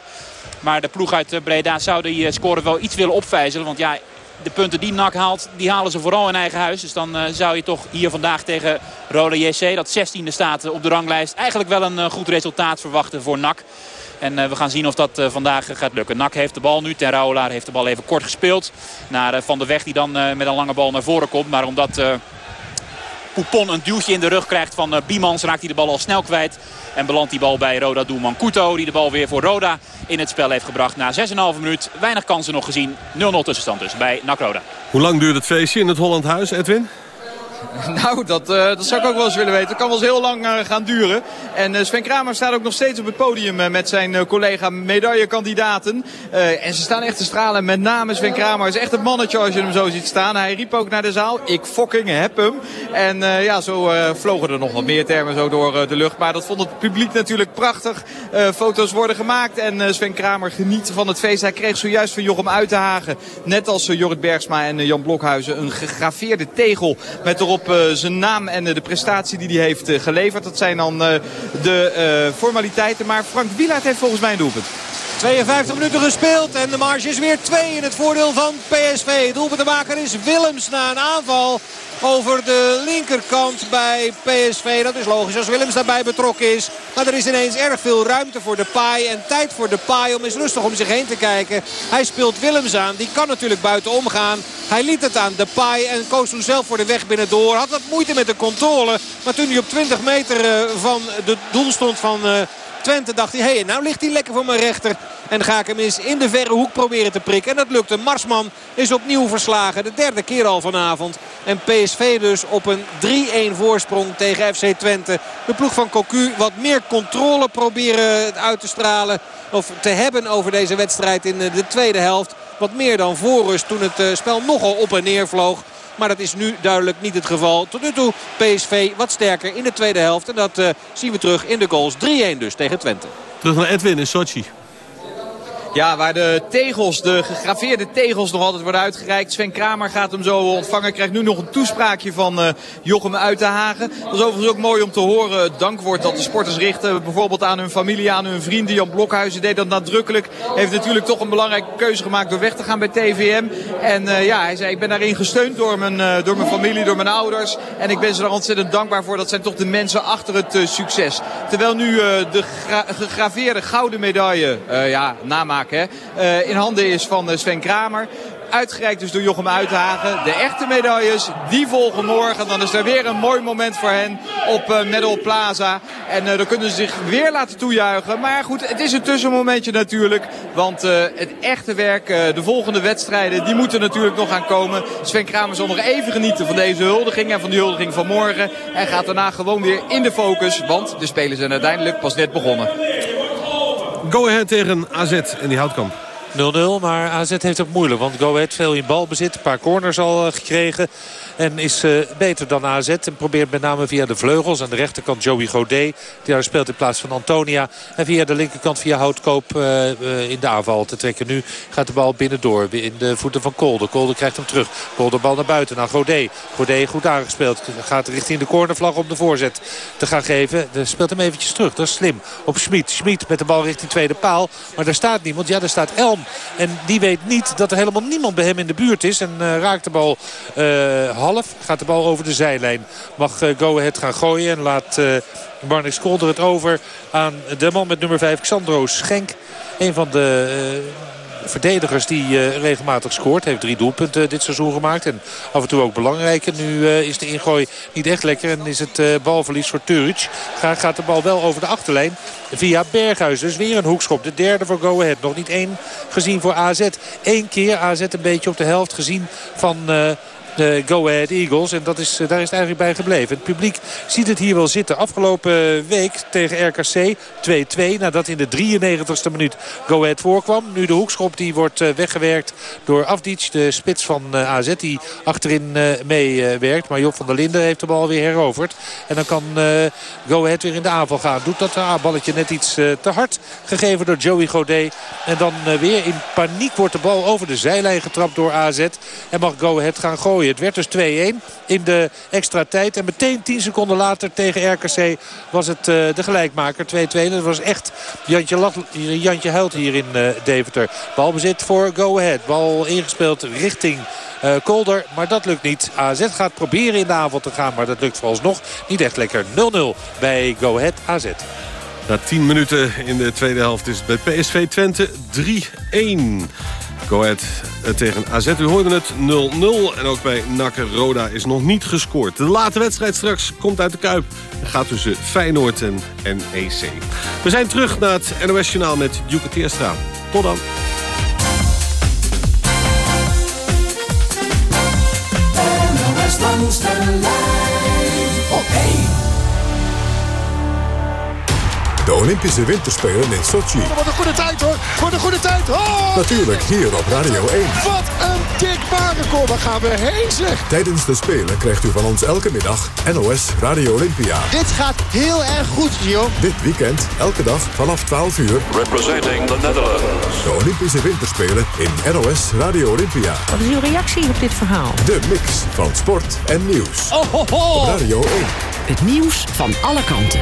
Maar de ploeg uit Breda zou die score wel iets willen opvijzelen. Want ja, de punten die NAC haalt, die halen ze vooral in eigen huis. Dus dan uh, zou je toch hier vandaag tegen Roda JC, dat 16e staat op de ranglijst, eigenlijk wel een uh, goed resultaat verwachten voor NAC. En we gaan zien of dat vandaag gaat lukken. NAC heeft de bal nu. Ten Rouwelaar heeft de bal even kort gespeeld. Naar Van der Weg die dan met een lange bal naar voren komt. Maar omdat... Poupon een duwtje in de rug krijgt van uh, Biemans. Raakt hij de bal al snel kwijt. En belandt die bal bij Roda doelman Couto. Die de bal weer voor Roda in het spel heeft gebracht. Na 6,5 minuut weinig kansen nog gezien. 0-0 tussenstand dus bij NAC Roda.
Hoe lang duurt het feestje in het Holland Huis, Edwin?
Nou, dat, uh, dat zou ik ook wel eens willen weten. Het kan wel eens heel lang uh, gaan duren. En uh, Sven Kramer staat ook nog steeds op het podium met zijn collega medaillekandidaten. en ze staan echt te stralen. Met name Sven Kramer is echt een mannetje als je hem zo ziet staan. Hij riep ook naar de zaal, ik fucking heb hem. En ja, zo vlogen er nog wat meer termen zo door de lucht. Maar dat vond het publiek natuurlijk prachtig. foto's worden gemaakt en Sven Kramer geniet van het feest. Hij kreeg zojuist van Jochem Uitenhagen, net als Jorrit Bergsma en Jan Blokhuizen, een gegraveerde tegel met erop op zijn naam en de prestatie die hij heeft geleverd. Dat zijn dan de formaliteiten. Maar Frank Wielaert heeft volgens mij een doelpunt.
52 minuten gespeeld en de marge is weer 2 in het voordeel van PSV. Doelpunt is Willems na een aanval over de linkerkant bij PSV. Dat is logisch als Willems daarbij betrokken is. Maar er is ineens erg veel ruimte voor de paai. En tijd voor de paai om eens rustig om zich heen te kijken. Hij speelt Willems aan. Die kan natuurlijk buiten omgaan. Hij liet het aan de paai en koos toen zelf voor de weg binnendoor. Had wat moeite met de controle. Maar toen hij op 20 meter eh, van de doel stond van... Twente dacht hij, hey, nou ligt hij lekker voor mijn rechter. En ga ik hem eens in de verre hoek proberen te prikken. En dat lukte. Marsman is opnieuw verslagen. De derde keer al vanavond. En PSV dus op een 3-1 voorsprong tegen FC Twente. De ploeg van Cocu wat meer controle proberen uit te stralen. Of te hebben over deze wedstrijd in de tweede helft. Wat meer dan voorrust toen het eh, spel nogal op en neer vloog. Maar dat is nu duidelijk niet het geval. Tot nu toe PSV wat sterker in de tweede helft. En dat uh, zien we terug in de goals. 3-1 dus tegen Twente.
Terug naar Edwin in Sochi.
Ja, waar de tegels, de gegraveerde tegels nog altijd worden uitgereikt. Sven Kramer gaat hem zo ontvangen. Krijgt nu nog een toespraakje van uh, Jochem Uitenhagen. Dat is overigens ook mooi om te horen. Dankwoord dat de sporters richten. Bijvoorbeeld aan hun familie, aan hun vrienden. Jan Blokhuizen deed dat nadrukkelijk. Heeft natuurlijk toch een belangrijke keuze gemaakt door weg te gaan bij TVM. En uh, ja, hij zei ik ben daarin gesteund door mijn, uh, door mijn familie, door mijn ouders. En ik ben ze daar ontzettend dankbaar voor. Dat zijn toch de mensen achter het succes. Terwijl nu de gra gegraveerde gouden medaille, ja, namaak uh, in handen is van Sven Kramer. Uitgereikt dus door Jochem Uithagen. De echte medailles, die volgen morgen. Dan is er weer een mooi moment voor hen op uh, Medal Plaza. En dan kunnen ze zich weer laten toejuichen. Maar goed, het is een tussenmomentje natuurlijk. Want het echte werk, de volgende wedstrijden, die moeten natuurlijk nog gaan komen. Sven Kramer zal nog even genieten van deze huldiging en van die huldiging van morgen. En gaat daarna gewoon weer in de focus. Want de spelen zijn uiteindelijk pas net begonnen.
Go Ahead tegen AZ in die houtkamp.
0-0, maar AZ heeft het moeilijk. Want Go Ahead veel in balbezit. Een paar corners al uh, gekregen. En is uh, beter dan AZ. En probeert met name via de vleugels. Aan de rechterkant Joey Godet. Die daar speelt in plaats van Antonia. En via de linkerkant via Houtkoop uh, uh, in de aanval te trekken. Nu gaat de bal binnendoor. In de voeten van Kolder. Kolder krijgt hem terug. Kolder bal naar buiten naar Godet. Godet goed aangespeeld. Gaat richting de cornervlag om de voorzet te gaan geven. De speelt hem eventjes terug. Dat is slim. Op Schmid. Schmid met de bal richting tweede paal. Maar daar staat niemand. Ja, daar staat Elm. En die weet niet dat er helemaal niemand bij hem in de buurt is. En raakt de bal half. Gaat de bal over de zijlijn. Mag uh, Go Ahead gaan gooien. En laat Barnix Kolder het over aan de man met nummer 5. Xandro Schenk. Een van de... Uh, verdedigers die regelmatig scoort. Heeft drie doelpunten dit seizoen gemaakt. En af en toe ook belangrijk. En nu is de ingooi niet echt lekker. En is het balverlies voor Turic. Gaat, gaat de bal wel over de achterlijn. Via Berghuis. Dus weer een hoekschop. De derde voor Go Ahead. Nog niet één gezien voor AZ. Eén keer AZ een beetje op de helft gezien van de Go Ahead Eagles. En dat is, daar is het eigenlijk bij gebleven. Het publiek ziet het hier wel zitten. Afgelopen week tegen RKC 2-2. Nadat in de 93ste minuut Go Ahead voorkwam. Nu de hoekschop die wordt weggewerkt door Afdic. De spits van AZ die achterin meewerkt. Maar Job van der Linden heeft de bal weer heroverd. En dan kan Go Ahead weer in de aanval gaan. Doet dat balletje net iets te hard. Gegeven door Joey Godet. En dan weer in paniek wordt de bal over de zijlijn getrapt door AZ. En mag Go Ahead gaan gooien. Het werd dus 2-1 in de extra tijd. En meteen 10 seconden later tegen RKC was het uh, de gelijkmaker 2-2. Dat was echt Jantje, Jantje Huilt hier in uh, Deventer. Balbezit voor Go Ahead. Bal ingespeeld richting uh, Kolder. Maar dat lukt niet. AZ gaat proberen in de avond te gaan. Maar dat lukt vooralsnog niet echt lekker. 0-0 bij Go Ahead AZ.
Na 10 minuten in de tweede helft is het bij PSV Twente 3-1. Go Ahead tegen AZ. U hoorde het 0-0. En ook bij NAC Roda is nog niet gescoord. De late wedstrijd straks komt uit de Kuip. En gaat tussen Feyenoord en NEC. We zijn terug naar het NOS Journaal met Djoeke Teerstra. Tot dan.
Olympische Winterspelen in Sochi.
Wat een goede tijd hoor. Wat een goede tijd. Oh!
Natuurlijk hier op Radio 1.
Wat een dik barenkom. Waar gaan we heen zeg.
Tijdens de Spelen krijgt u van ons elke middag NOS Radio Olympia.
Dit gaat heel erg goed, Gio.
Dit weekend, elke dag vanaf 12 uur.
Representing the Netherlands.
De Olympische Winterspelen in NOS Radio Olympia.
Wat is uw reactie op dit verhaal?
De mix van sport en nieuws.
Oh, ho, ho.
Op Radio 1.
Het nieuws van alle kanten.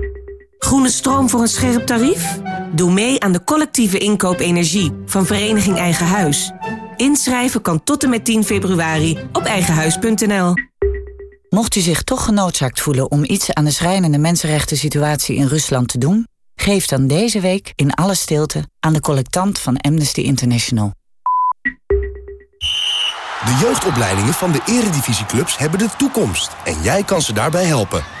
Groene stroom voor een scherp tarief? Doe mee aan de collectieve inkoop energie van Vereniging Eigen Huis. Inschrijven kan tot en met 10 februari op eigenhuis.nl.
Mocht u zich toch genoodzaakt voelen om iets aan de schrijnende mensenrechten situatie in Rusland te doen, geef dan deze week in alle stilte aan de collectant van Amnesty International.
De jeugdopleidingen van de eredivisieclubs hebben de toekomst. En jij kan ze daarbij helpen.